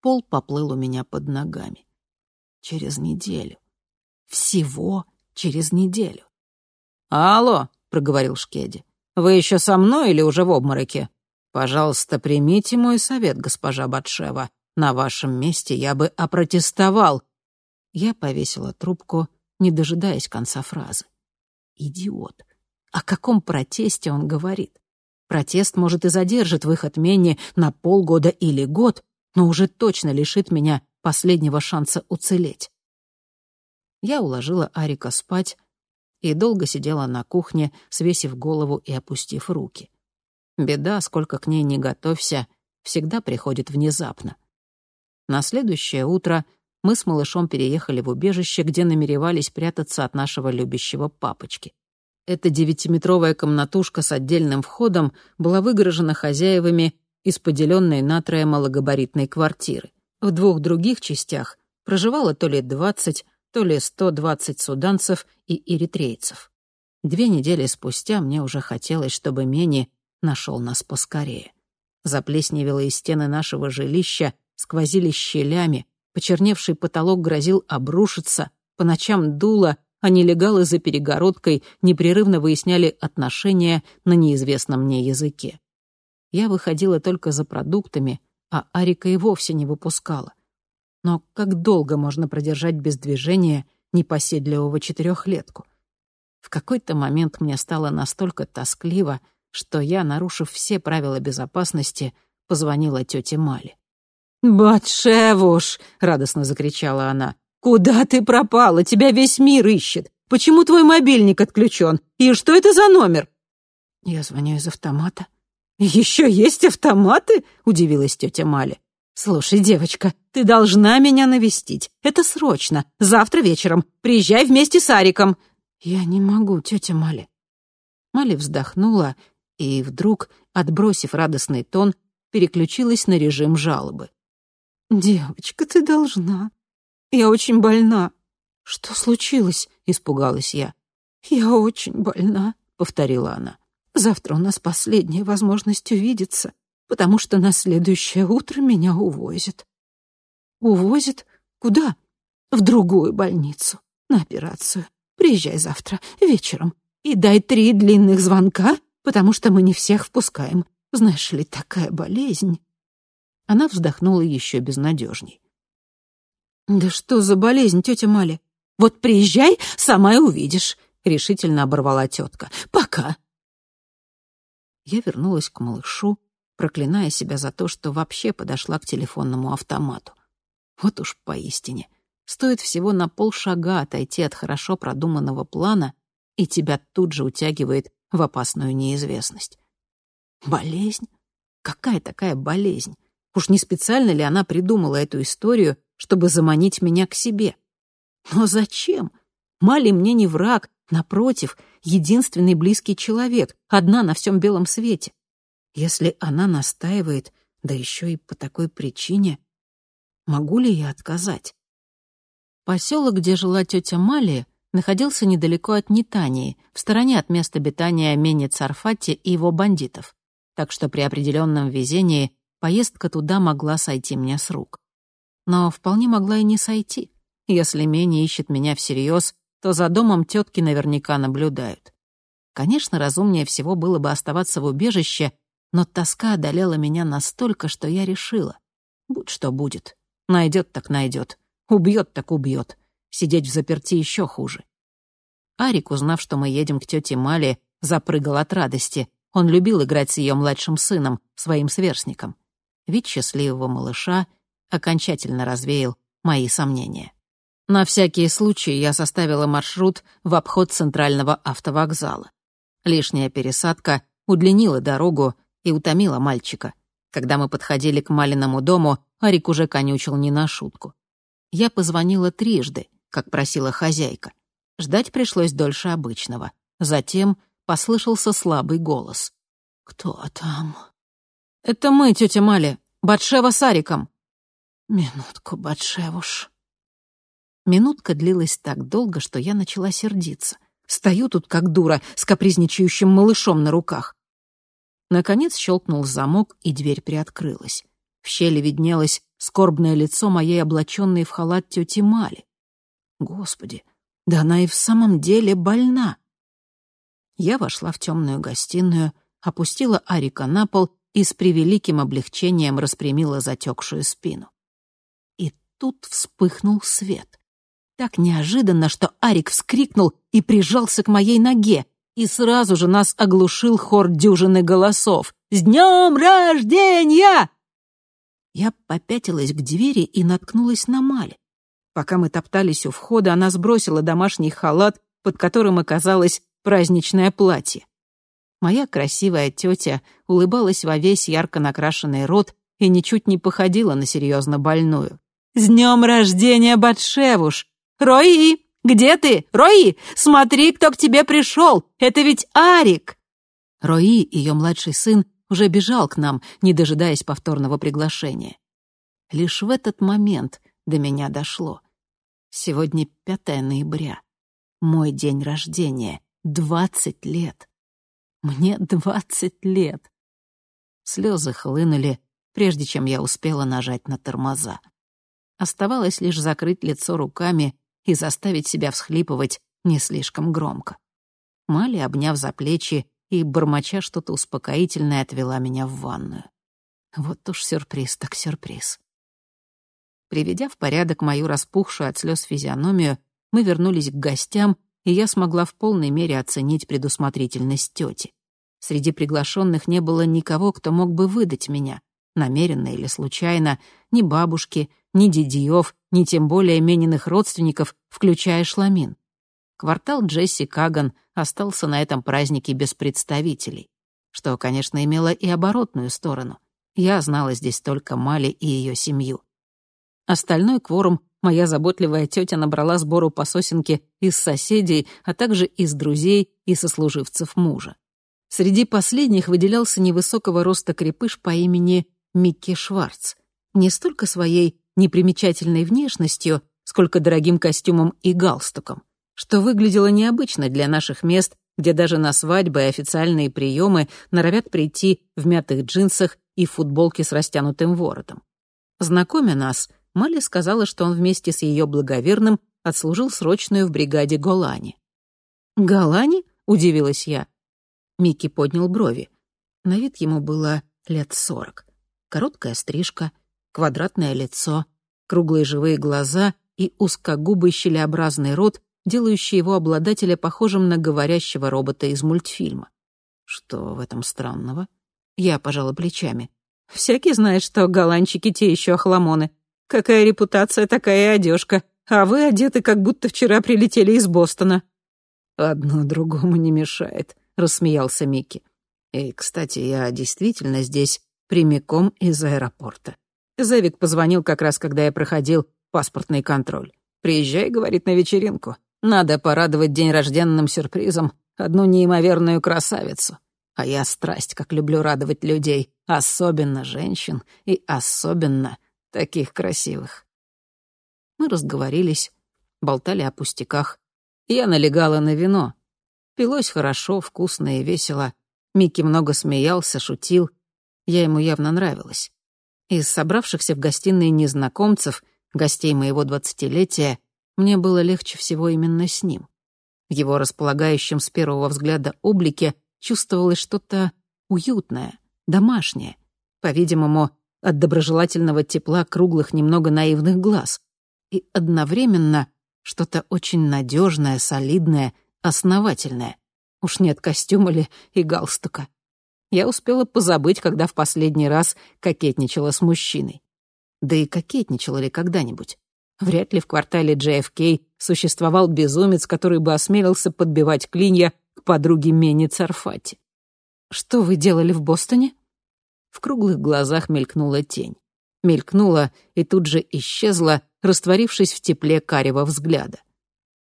S2: Пол поплыл у меня под ногами. Через неделю. Всего через неделю. «Алло», — проговорил Шкеди, — «вы еще со мной или уже в обмороке? Пожалуйста, примите мой совет, госпожа Батшева. На вашем месте я бы опротестовал». Я повесила трубку, не дожидаясь конца фразы. «Идиот! О каком протесте он говорит? Протест, может, и задержит выход Менни на полгода или год, но уже точно лишит меня последнего шанса уцелеть». Я уложила Арика спать, и долго сидела на кухне, свесив голову и опустив руки. Беда, сколько к ней не готовься, всегда приходит внезапно. На следующее утро мы с малышом переехали в убежище, где намеревались прятаться от нашего любящего папочки. Эта девятиметровая комнатушка с отдельным входом была выгорожена хозяевами из поделенной на трое малогабаритной квартиры. В двух других частях проживало то ли двадцать, то ли 120 суданцев и эритрейцев. Две недели спустя мне уже хотелось, чтобы Мени нашел нас поскорее. Заплесневелые стены нашего жилища сквозили щелями, почерневший потолок грозил обрушиться, по ночам дуло, а нелегалы за перегородкой непрерывно выясняли отношения на неизвестном мне языке. Я выходила только за продуктами, а Арика и вовсе не выпускала. Но как долго можно продержать без движения непоседливого четырехлетку? В какой-то момент мне стало настолько тоскливо, что я, нарушив все правила безопасности, позвонила тете Мали.
S3: «Батшевуш!» — радостно закричала она. «Куда ты пропала? Тебя весь мир ищет. Почему твой мобильник отключен? И что это за номер?»
S2: «Я звоню из автомата».
S3: «Еще есть автоматы?» — удивилась тетя Мали. «Слушай, девочка, ты должна меня навестить. Это срочно. Завтра вечером. Приезжай вместе с Ариком».
S2: «Я не могу, тетя Мали». Мали вздохнула и вдруг, отбросив радостный тон, переключилась на режим жалобы. «Девочка, ты должна. Я очень больна». «Что случилось?» — испугалась я. «Я очень больна», — повторила она. «Завтра у нас последняя возможность увидеться, потому что на следующее утро меня увозят». «Увозят? Куда?» «В другую больницу, на операцию. Приезжай завтра, вечером, и дай три длинных звонка, потому что мы не всех впускаем. Знаешь ли, такая болезнь». Она вздохнула еще безнадежней. «Да что за болезнь, тетя Маля? Вот приезжай, сама и увидишь», — решительно оборвала тетка. «Пока». Я вернулась к малышу, проклиная себя за то, что вообще подошла к телефонному автомату. Вот уж поистине. Стоит всего на полшага отойти от хорошо продуманного плана, и тебя тут же утягивает в опасную неизвестность. Болезнь? Какая такая болезнь? Уж не специально ли она придумала эту историю, чтобы заманить меня к себе? Но зачем? Мали мне не враг, напротив, единственный близкий человек, одна на всем белом свете. Если она настаивает, да еще и по такой причине, могу ли я отказать? Поселок, где жила тетя Мали, находился недалеко от Нитании, в стороне от места обитания Мени Царфати и его бандитов. Так что при определенном везении поездка туда могла сойти мне с рук. Но вполне могла и не сойти. Если Мени ищет меня всерьез, то за домом тетки наверняка наблюдают. Конечно, разумнее всего было бы оставаться в убежище, но тоска одолела меня настолько, что я решила. Будь что будет. Найдет так найдет. Убьет так убьет. Сидеть в заперти еще хуже. Арик, узнав, что мы едем к тете Мали, запрыгал от радости. Он любил играть с ее младшим сыном, своим сверстником. Вид счастливого малыша окончательно развеял мои сомнения. На всякий случай я составила маршрут в обход центрального автовокзала. Лишняя пересадка удлинила дорогу и утомила мальчика. Когда мы подходили к Малиному дому, Арик уже конючил не на шутку. Я позвонила трижды, как просила хозяйка. Ждать пришлось дольше обычного. Затем послышался слабый голос. «Кто там?» «Это мы, тетя Маля, Батшева с Ариком». «Минутку, Батшевуш». Минутка длилась так долго, что я начала сердиться. Стою тут, как дура, с капризничающим малышом на руках. Наконец щелкнул замок, и дверь приоткрылась. В щели виднелось скорбное лицо моей облаченной в халат тети Мали. Господи, да она и в самом деле больна. Я вошла в темную гостиную, опустила Арика на пол и с превеликим облегчением распрямила затекшую спину. И тут вспыхнул свет. Так неожиданно, что Арик вскрикнул и прижался к моей ноге, и сразу же нас оглушил хор дюжины голосов. «С днем рождения!» Я попятилась к двери и наткнулась на Мали. Пока мы топтались у входа, она сбросила домашний халат, под которым оказалось праздничное платье. Моя красивая тетя улыбалась во весь ярко накрашенный рот и ничуть не походила на серьезно больную. «С днем рождения, Батшевуш! Рои, где ты? Рои, смотри, кто к тебе пришел! Это ведь Арик!» Рои, ее младший сын, уже бежал к нам, не дожидаясь повторного приглашения. Лишь в этот момент до меня дошло. Сегодня 5 ноября. Мой день рождения. Двадцать лет. Мне двадцать лет. Слезы хлынули, прежде чем я успела нажать на тормоза. Оставалось лишь закрыть лицо руками и заставить себя всхлипывать не слишком громко. Мали, обняв за плечи и, бормоча что-то успокоительное, отвела меня в ванную. Вот уж сюрприз так сюрприз. Приведя в порядок мою распухшую от слез физиономию, мы вернулись к гостям, и я смогла в полной мере оценить предусмотрительность тети. Среди приглашенных не было никого, кто мог бы выдать меня, намеренно или случайно, ни бабушки, ни дедьев, ни тем более Мениных родственников, включая Шламин. Квартал Джесси Каган остался на этом празднике без представителей, что, конечно, имело и оборотную сторону. Я знала здесь только Мали и ее семью. Остальной кворум моя заботливая тетя набрала сбору по сосенке из соседей, а также из друзей и сослуживцев мужа. Среди последних выделялся невысокого роста крепыш по имени Микки Шварц. Не столько своей непримечательной внешностью, сколько дорогим костюмом и галстуком, что выглядело необычно для наших мест, где даже на свадьбы и официальные приемы норовят прийти в мятых джинсах и футболке с растянутым воротом. Знакомя нас, Мали сказала, что он вместе с ее благоверным отслужил срочную в бригаде Голани. «Голани?» — удивилась я. Микки поднял брови. На вид ему было лет сорок. Короткая стрижка, квадратное лицо, круглые живые глаза и узкогубый щелеобразный рот, делающий его обладателя похожим на говорящего робота из мультфильма. Что в этом странного? Я пожала плечами. Всякий знает, что голландчики те еще охламоны. Какая репутация, такая одежка. А вы одеты, как будто вчера прилетели из Бостона. Одно другому не мешает, рассмеялся Микки. И, кстати, я действительно здесь прямиком из аэропорта. Зевик позвонил как раз, когда я проходил паспортный контроль. «Приезжай», — говорит, — «на вечеринку. Надо порадовать день рожденным сюрпризом одну неимоверную красавицу. А я страсть, как люблю радовать людей, особенно женщин и особенно таких красивых. Мы разговорились, болтали о пустяках. Я налегала на вино. Пилось хорошо, вкусно и весело. Микки много смеялся, шутил. Я ему явно нравилась. Из собравшихся в гостиной незнакомцев, гостей моего двадцатилетия, мне было легче всего именно с ним. В его располагающем с первого взгляда облике чувствовалось что-то уютное, домашнее. По-видимому, от доброжелательного тепла круглых, немного наивных глаз. И одновременно что-то очень надежное, солидное, основательное. Уж нет костюма ли и галстука. Я успела позабыть, когда в последний раз кокетничала с мужчиной. Да и кокетничала ли когда-нибудь? Вряд ли в квартале JFK существовал безумец, который бы осмелился подбивать клинья к подруге Менни Царфати. «Что вы делали в Бостоне?» В круглых глазах мелькнула тень. Мелькнула и тут же исчезла, растворившись в тепле карего взгляда.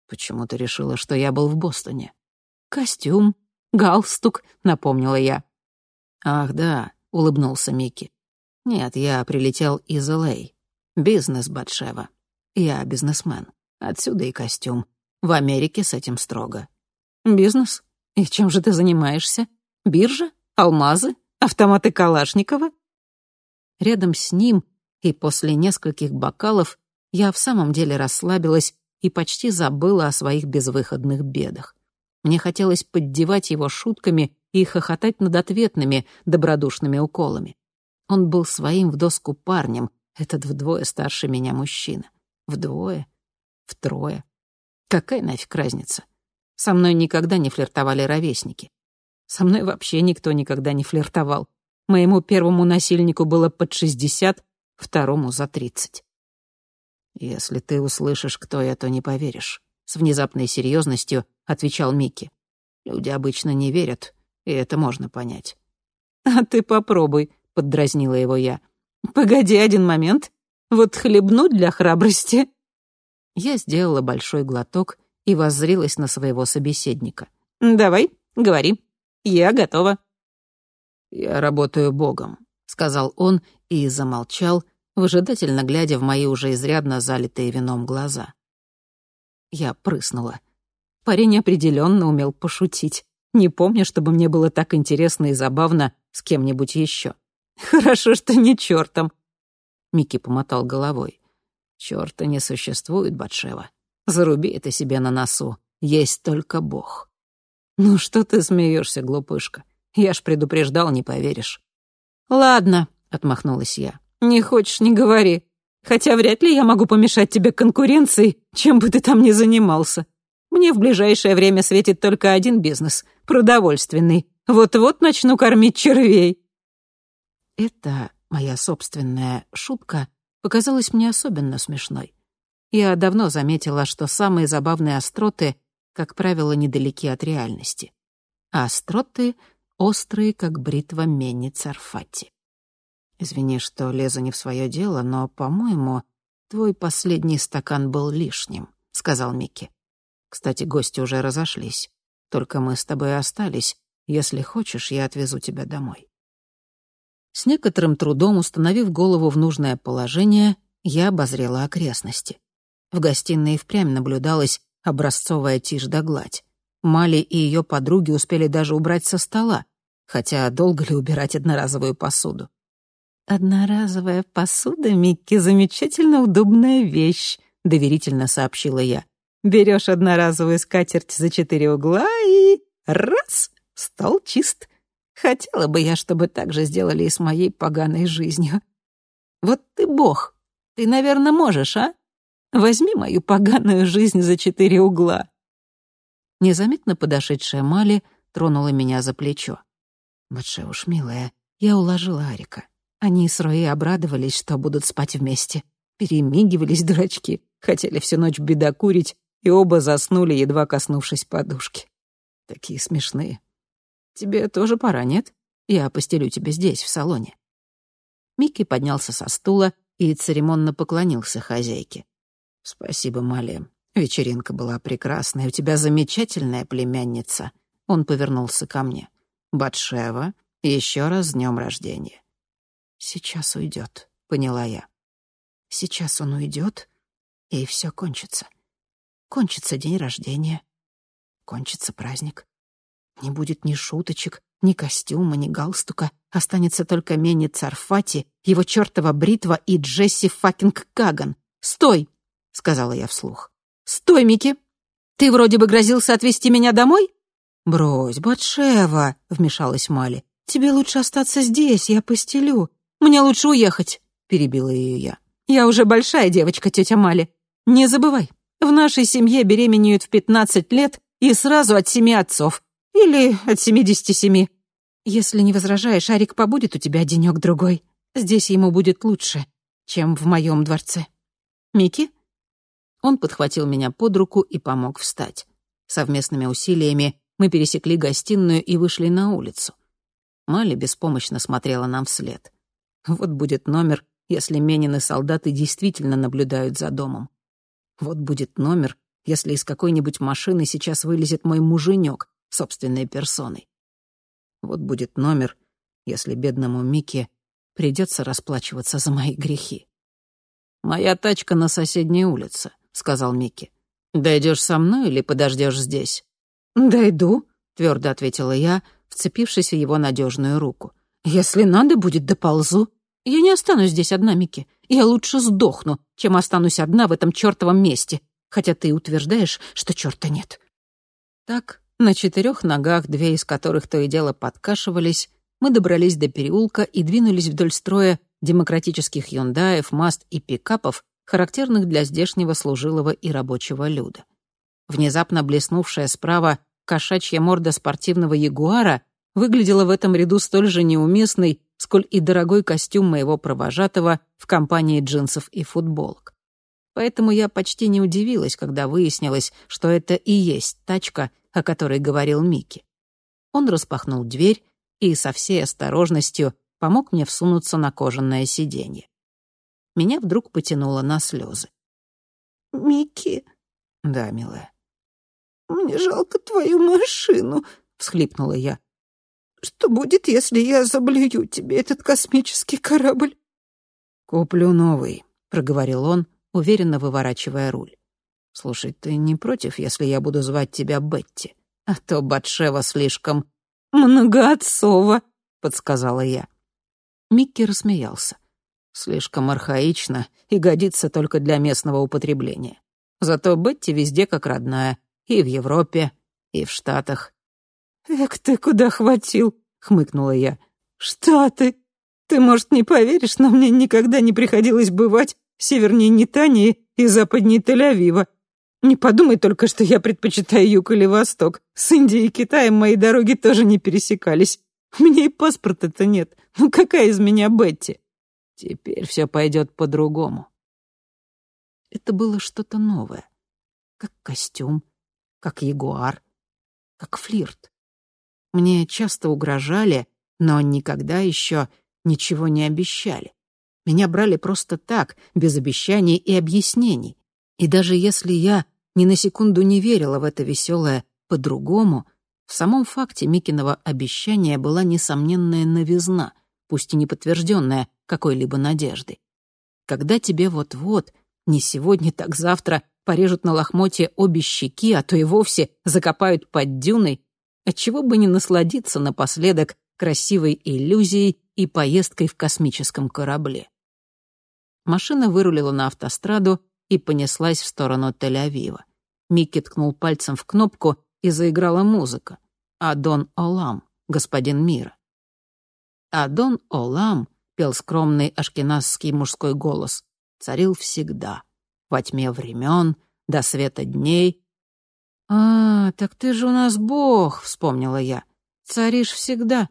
S2: «Почему ты решила, что я был в Бостоне?» «Костюм, галстук», — напомнила я. «Ах, да», — улыбнулся Микки. «Нет, я прилетел из Л.А. Бизнес Батшева. Я бизнесмен. Отсюда и костюм. В Америке с этим строго». «Бизнес? И чем же ты занимаешься? Биржа? Алмазы? Автоматы Калашникова? Рядом с ним и после нескольких бокалов я в самом деле расслабилась и почти забыла о своих безвыходных бедах. Мне хотелось поддевать его шутками и хохотать над ответными добродушными уколами. Он был своим в доску парнем, этот вдвое старше меня мужчина. Вдвое? Втрое? Какая нафиг разница? Со мной никогда не флиртовали ровесники. Со мной вообще никто никогда не флиртовал. Моему первому насильнику было под шестьдесят, второму за тридцать. «Если ты услышишь, кто я, то не поверишь», — с внезапной серьезностью отвечал Микки. «Люди обычно не верят, и это можно понять». «А ты попробуй», — поддразнила его я. «Погоди один момент. Вот хлебнуть для храбрости». Я сделала большой глоток и воззрилась на своего собеседника. «Давай, говори». «Я готова». «Я работаю богом», — сказал он и замолчал, выжидательно глядя в мои уже изрядно залитые вином глаза. Я прыснула. Парень определенно умел пошутить. Не помню, чтобы мне было так интересно и забавно с кем-нибудь еще. «Хорошо, что не чертом», — Микки помотал головой. «Черта не существует, Батшева. Заруби это себе на носу. Есть только Бог». «Ну что ты смеешься, глупышка? Я ж предупреждал, не поверишь». «Ладно», — отмахнулась я. «Не хочешь, не говори. Хотя вряд ли я могу помешать тебе конкуренции, чем бы ты там ни занимался. Мне в ближайшее время светит только один бизнес — продовольственный. Вот-вот начну кормить червей». Это моя собственная шутка показалась мне особенно смешной. Я давно заметила, что самые забавные остроты как правило, недалеки от реальности. А остроты острые, как бритва Менни Царфати. Извини, что лезу не в свое дело, но, по-моему, твой последний стакан был лишним, сказал Микки. Кстати, гости уже разошлись. Только мы с тобой остались. Если хочешь, я отвезу тебя домой. С некоторым трудом, установив голову в нужное положение, я обозрела окрестности. В гостиной впрямь наблюдалась образцовая тишь да гладь. Мали и ее подруги успели даже убрать со стола, хотя долго ли убирать одноразовую посуду? «Одноразовая посуда, Микки, замечательно удобная вещь», — доверительно сообщила я. «Берешь одноразовую скатерть за четыре угла и... раз! Стол чист. Хотела бы я, чтобы так же сделали и с моей поганой жизнью. Вот ты бог. Ты, наверное, можешь, а? Возьми мою поганую жизнь за четыре угла». Незаметно подошедшая Мали тронула меня за плечо. «Батше уж, милая, я уложила Арика. Они с Рои обрадовались, что будут спать вместе. Перемигивались дурачки, хотели всю ночь бедокурить, и оба заснули, едва коснувшись подушки. Такие смешные. Тебе тоже пора, нет? Я постелю тебе здесь, в салоне». Микки поднялся со стула и церемонно поклонился хозяйке. «Спасибо, Мали. Вечеринка была прекрасная. У тебя замечательная племянница». Он повернулся ко мне. «Батшева, еще раз с днем рождения». «Сейчас уйдет», — поняла я. «Сейчас он уйдет, и все кончится. Кончится день рождения. Кончится праздник. Не будет ни шуточек, ни костюма, ни галстука. Останется только Мени Царфати, его чертова бритва и Джесси fucking Каган. «Стой!» — сказала я вслух. «Стой, Микки! Ты вроде бы грозился отвезти меня домой?» «Брось, Батшева!» — вмешалась Мали. «Тебе лучше остаться здесь, я постелю. Мне лучше уехать», — перебила ее я. «Я уже большая девочка, тетя Мали. Не забывай, в нашей семье беременеют в пятнадцать лет и сразу от семи отцов. Или от семидесяти семи. Если не возражаешь, Арик побудет у тебя денёк-другой. Здесь ему будет лучше, чем в моем дворце. Микки?» Он подхватил меня под руку и помог встать. Совместными усилиями мы пересекли гостиную и вышли на улицу. Мали беспомощно смотрела нам вслед. Вот будет номер, если Менины солдаты действительно наблюдают за домом. Вот будет номер, если из какой-нибудь машины сейчас вылезет мой муженек, собственной персоной. Вот будет номер, если бедному Микки придется расплачиваться за мои грехи. «Моя тачка на соседней улице», — сказал Микки. «Дойдешь со мной или подождешь здесь?» «Дойду», — твердо ответила я, вцепившись в его надежную руку. «Если надо будет, доползу. Я не останусь здесь одна, Микки. Я лучше сдохну, чем останусь одна в этом чертовом месте, хотя ты утверждаешь, что черта нет». Так на четырех ногах, две из которых то и дело подкашивались, мы добрались до переулка и двинулись вдоль строя демократических юндаев, маст и пикапов, характерных для здешнего служилого и рабочего люда. Внезапно блеснувшая справа кошачья морда спортивного ягуара выглядела в этом ряду столь же неуместной, сколь и дорогой костюм моего провожатого в компании джинсов и футболок. Поэтому я почти не удивилась, когда выяснилось, что это и есть тачка, о которой говорил Микки. Он распахнул дверь и со всей осторожностью помог мне всунуться на кожаное сиденье. Меня вдруг потянуло на слезы.
S3: «Микки?»
S2: «Да, милая».
S3: «Мне жалко твою машину», — всхлипнула я. «Что будет, если я заблюю тебе этот космический корабль?»
S2: «Куплю новый», — проговорил он, уверенно выворачивая руль. «Слушай, ты не против, если я буду звать тебя Бетти? А то Батшева слишком...»
S3: «Многоотцово», —
S2: подсказала я. Микки рассмеялся. «Слишком архаично и годится только для местного употребления. Зато Бетти везде как родная, и в Европе, и в Штатах».
S3: «Эк ты куда хватил?» — хмыкнула я. «Штаты! Ты, может, не поверишь, но мне никогда не приходилось бывать севернее Нитании и западнее Тель-Авива. Не подумай только, что я предпочитаю юг или восток. С Индией и Китаем мои дороги тоже не пересекались. У меня и паспорта-то нет. Ну какая из меня Бетти?
S2: Теперь все пойдет по-другому. Это было что-то новое. Как костюм, как ягуар, как флирт. Мне часто угрожали, но никогда еще ничего не обещали. Меня брали просто так, без обещаний и объяснений. И даже если я ни на секунду не верила в это веселое «по-другому», в самом факте Микиного обещания была несомненная новизна, пусть и не подтвержденная какой-либо надеждой. Когда тебе вот-вот, не сегодня, так завтра, порежут на лохмотье обе щеки, а то и вовсе закопают под дюной, отчего бы не насладиться напоследок красивой иллюзией и поездкой в космическом корабле. Машина вырулила на автостраду и понеслась в сторону Тель-Авива. Микки ткнул пальцем в кнопку, и заиграла музыка. «Адон Олам, господин мира». «Адон Олам», — пел скромный ашкеназский мужской голос, царил всегда, во тьме времен, до света дней. «А, так ты же у нас бог», — вспомнила я. «Царишь всегда.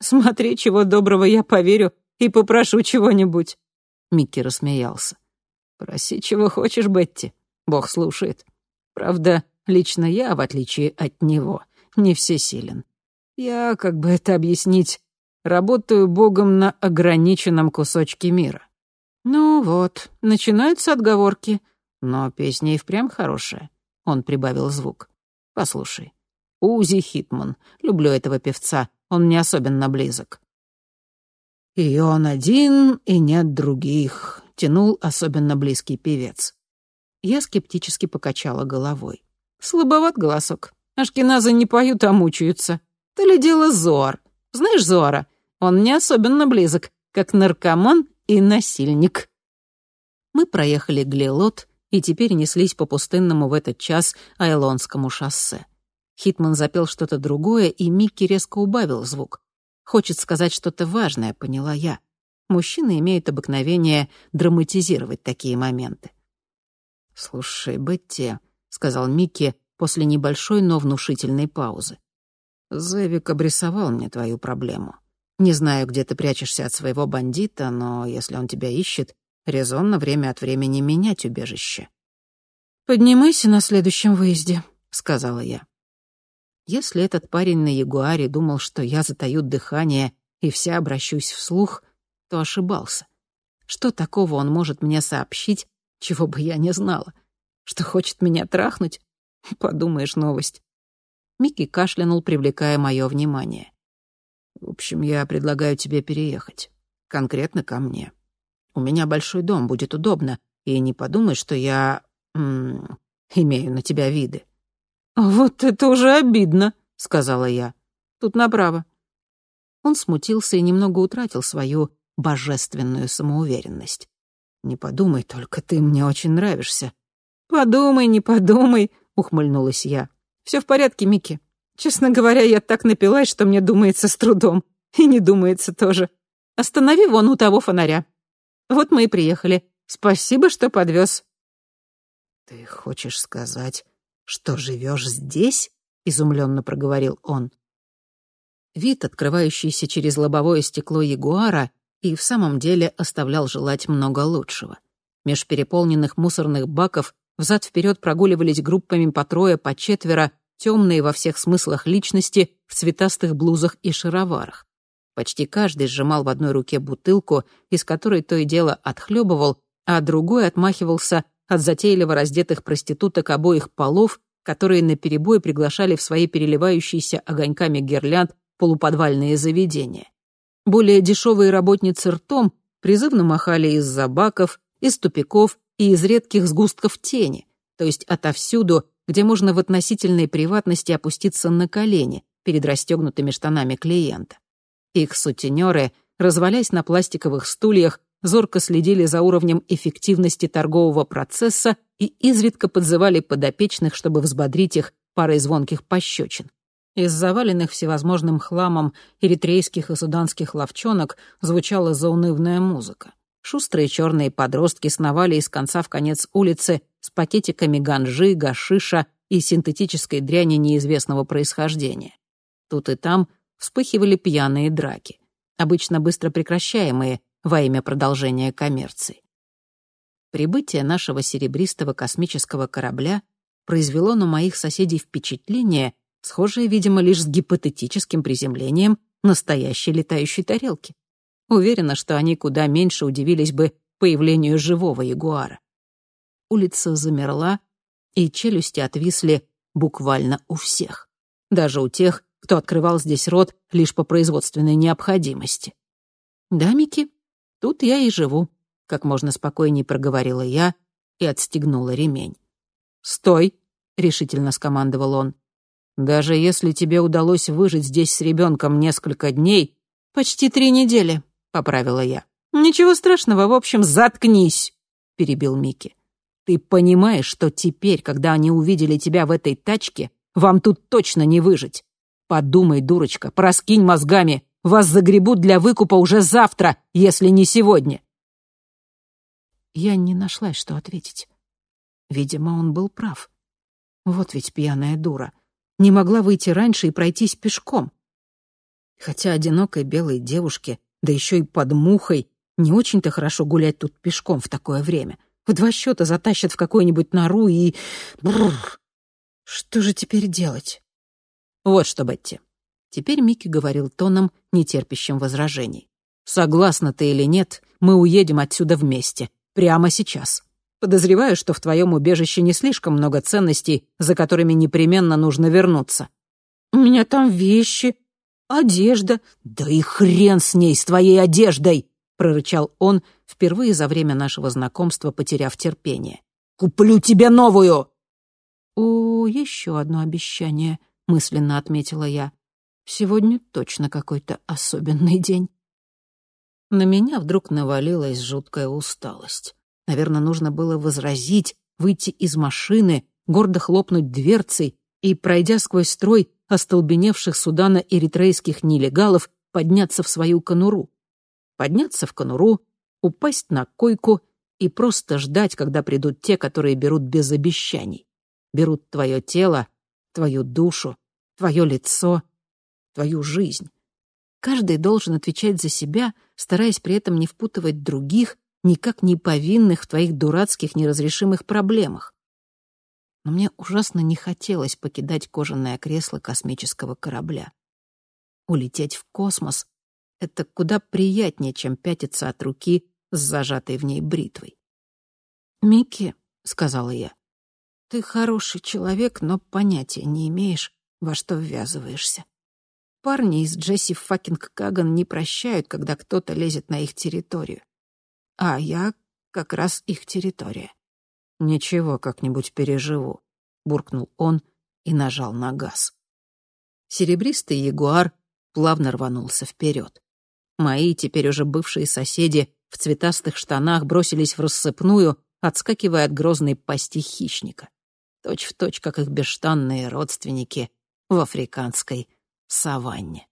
S2: Смотри, чего доброго я поверю и попрошу чего-нибудь». Микки рассмеялся. «Проси, чего хочешь, Бетти. Бог слушает. Правда, лично я, в отличие от него, не всесилен. Я, как бы это объяснить, работаю богом на ограниченном кусочке мира. Ну вот, начинаются отговорки. Но песня и впрямь хорошая. Он прибавил звук. Послушай. Узи Хитман. Люблю этого певца. Он мне особенно близок. «И он один, и нет других», — тянул особенно близкий певец. Я скептически покачала головой. «Слабоват голосок. Ашкеназы не поют, а мучаются. То ли дело Зоар. Знаешь Зоара? Он не особенно близок, как наркоман и насильник». Мы проехали Глилот и теперь неслись по пустынному в этот час Айлонскому шоссе. Хитман запел что-то другое, и Микки резко убавил звук. Хочет сказать что-то важное, поняла я. Мужчины имеют обыкновение драматизировать такие моменты. «Слушай, Бетти», — сказал Микки после небольшой, но внушительной паузы. «Зевик обрисовал мне твою проблему. Не знаю, где ты прячешься от своего бандита, но если он тебя ищет, резонно время от времени менять убежище». «Поднимайся на следующем выезде», — сказала я. Если этот парень на Ягуаре думал, что я затаю дыхание и вся обращусь вслух, то ошибался. Что такого он может мне сообщить, чего бы я не знала? Что хочет меня трахнуть? Подумаешь, новость. Микки кашлянул, привлекая мое внимание. В общем, я предлагаю тебе переехать. Конкретно ко мне. У меня большой дом, будет удобно. И не подумай, что я... М -м, имею на тебя виды. «Вот это уже обидно», — сказала я. «Тут направо». Он смутился и немного утратил свою божественную самоуверенность. «Не подумай только, ты мне очень нравишься». «Подумай, не подумай», — ухмыльнулась я. «Все в порядке, Микки. Честно говоря, я так напилась, что мне думается с трудом. И не думается тоже. Останови вон у того фонаря. Вот мы и приехали. Спасибо, что подвез». «Ты хочешь сказать, «Что, живешь здесь?» — изумленно проговорил он. Вид, открывающийся через лобовое стекло Ягуара, и в самом деле оставлял желать много лучшего. Меж переполненных мусорных баков взад-вперед прогуливались группами по трое, по четверо, темные во всех смыслах личности в цветастых блузах и шароварах. Почти каждый сжимал в одной руке бутылку, из которой то и дело отхлебывал, а другой отмахивался от затейливо раздетых проституток обоих полов, которые наперебой приглашали в свои переливающиеся огоньками гирлянд полуподвальные заведения. Более дешевые работницы ртом призывно махали из-за баков, из тупиков и из редких сгустков тени, то есть отовсюду, где можно в относительной приватности опуститься на колени перед расстегнутыми штанами клиента. Их сутенеры, развалясь на пластиковых стульях, зорко следили за уровнем эффективности торгового процесса и изредка подзывали подопечных, чтобы взбодрить их парой звонких пощечин. Из заваленных всевозможным хламом эритрейских и суданских ловчонок звучала заунывная музыка. Шустрые черные подростки сновали из конца в конец улицы с пакетиками ганжи, гашиша и синтетической дряни неизвестного происхождения. Тут и там вспыхивали пьяные драки, обычно быстро прекращаемые, во имя продолжения коммерции. Прибытие нашего серебристого космического корабля произвело на моих соседей впечатление, схожее, видимо, лишь с гипотетическим приземлением настоящей летающей тарелки. Уверена, что они куда меньше удивились бы появлению живого ягуара. Улица замерла, и челюсти отвисли буквально у всех. Даже у тех, кто открывал здесь рот лишь по производственной необходимости. «Да, Микки, тут я и живу», — как можно спокойнее проговорила я и отстегнула ремень. «Стой!» — решительно скомандовал он. «Даже если тебе удалось выжить здесь с ребенком несколько дней...» «Почти три недели», — поправила я. «Ничего страшного, в общем, заткнись», — перебил Микки. «Ты понимаешь, что теперь, когда они увидели тебя в этой тачке, вам тут точно не выжить? Подумай, дурочка, проскинь мозгами, вас загребут для выкупа уже завтра, если не сегодня». Я не нашла, что ответить. Видимо, он был прав. Вот ведь пьяная дура. Не могла выйти раньше и пройтись пешком. Хотя одинокой белой девушке, да еще и под мухой, не очень-то хорошо гулять тут пешком в такое время. В два счета затащат в какую-нибудь нору и... Бррр. Что же теперь делать? Вот что, Бетти. Теперь Микки говорил тоном, нетерпящим возражений. «Согласна ты или нет, мы уедем отсюда вместе. Прямо сейчас. Подозреваю, что в твоем убежище не слишком много ценностей, за которыми непременно нужно вернуться. У меня там вещи, одежда. Да и хрен с ней, с твоей одеждой, прорычал он, впервые за время нашего знакомства потеряв терпение. Куплю тебе новую. О, еще одно обещание, мысленно отметила я. Сегодня точно какой-то особенный день. На меня вдруг навалилась жуткая усталость. Наверное, нужно было возразить, выйти из машины, гордо хлопнуть дверцей и, пройдя сквозь строй остолбеневших судано-эритрейских нелегалов, подняться в свою конуру. Подняться в конуру, упасть на койку и просто ждать, когда придут те, которые берут без обещаний. Берут твое тело, твою душу, твое лицо, твою жизнь. Каждый должен отвечать за себя, стараясь при этом не впутывать других никак не повинных в твоих дурацких неразрешимых проблемах. Но мне ужасно не хотелось покидать кожаное кресло космического корабля. Улететь в космос — это куда приятнее, чем пятиться от руки с зажатой в ней бритвой. «Микки», — сказала я, — «ты хороший человек, но понятия не имеешь, во что ввязываешься. Парни из Джесси Факинг Каган не прощают, когда кто-то лезет на их территорию а я как раз их территория. «Ничего, как-нибудь переживу», — буркнул он и нажал на газ. Серебристый ягуар плавно рванулся вперед. Мои, теперь уже бывшие соседи, в цветастых штанах бросились в рассыпную, отскакивая от грозной пасти хищника. Точь в точь, как их бесштанные родственники в африканской саванне.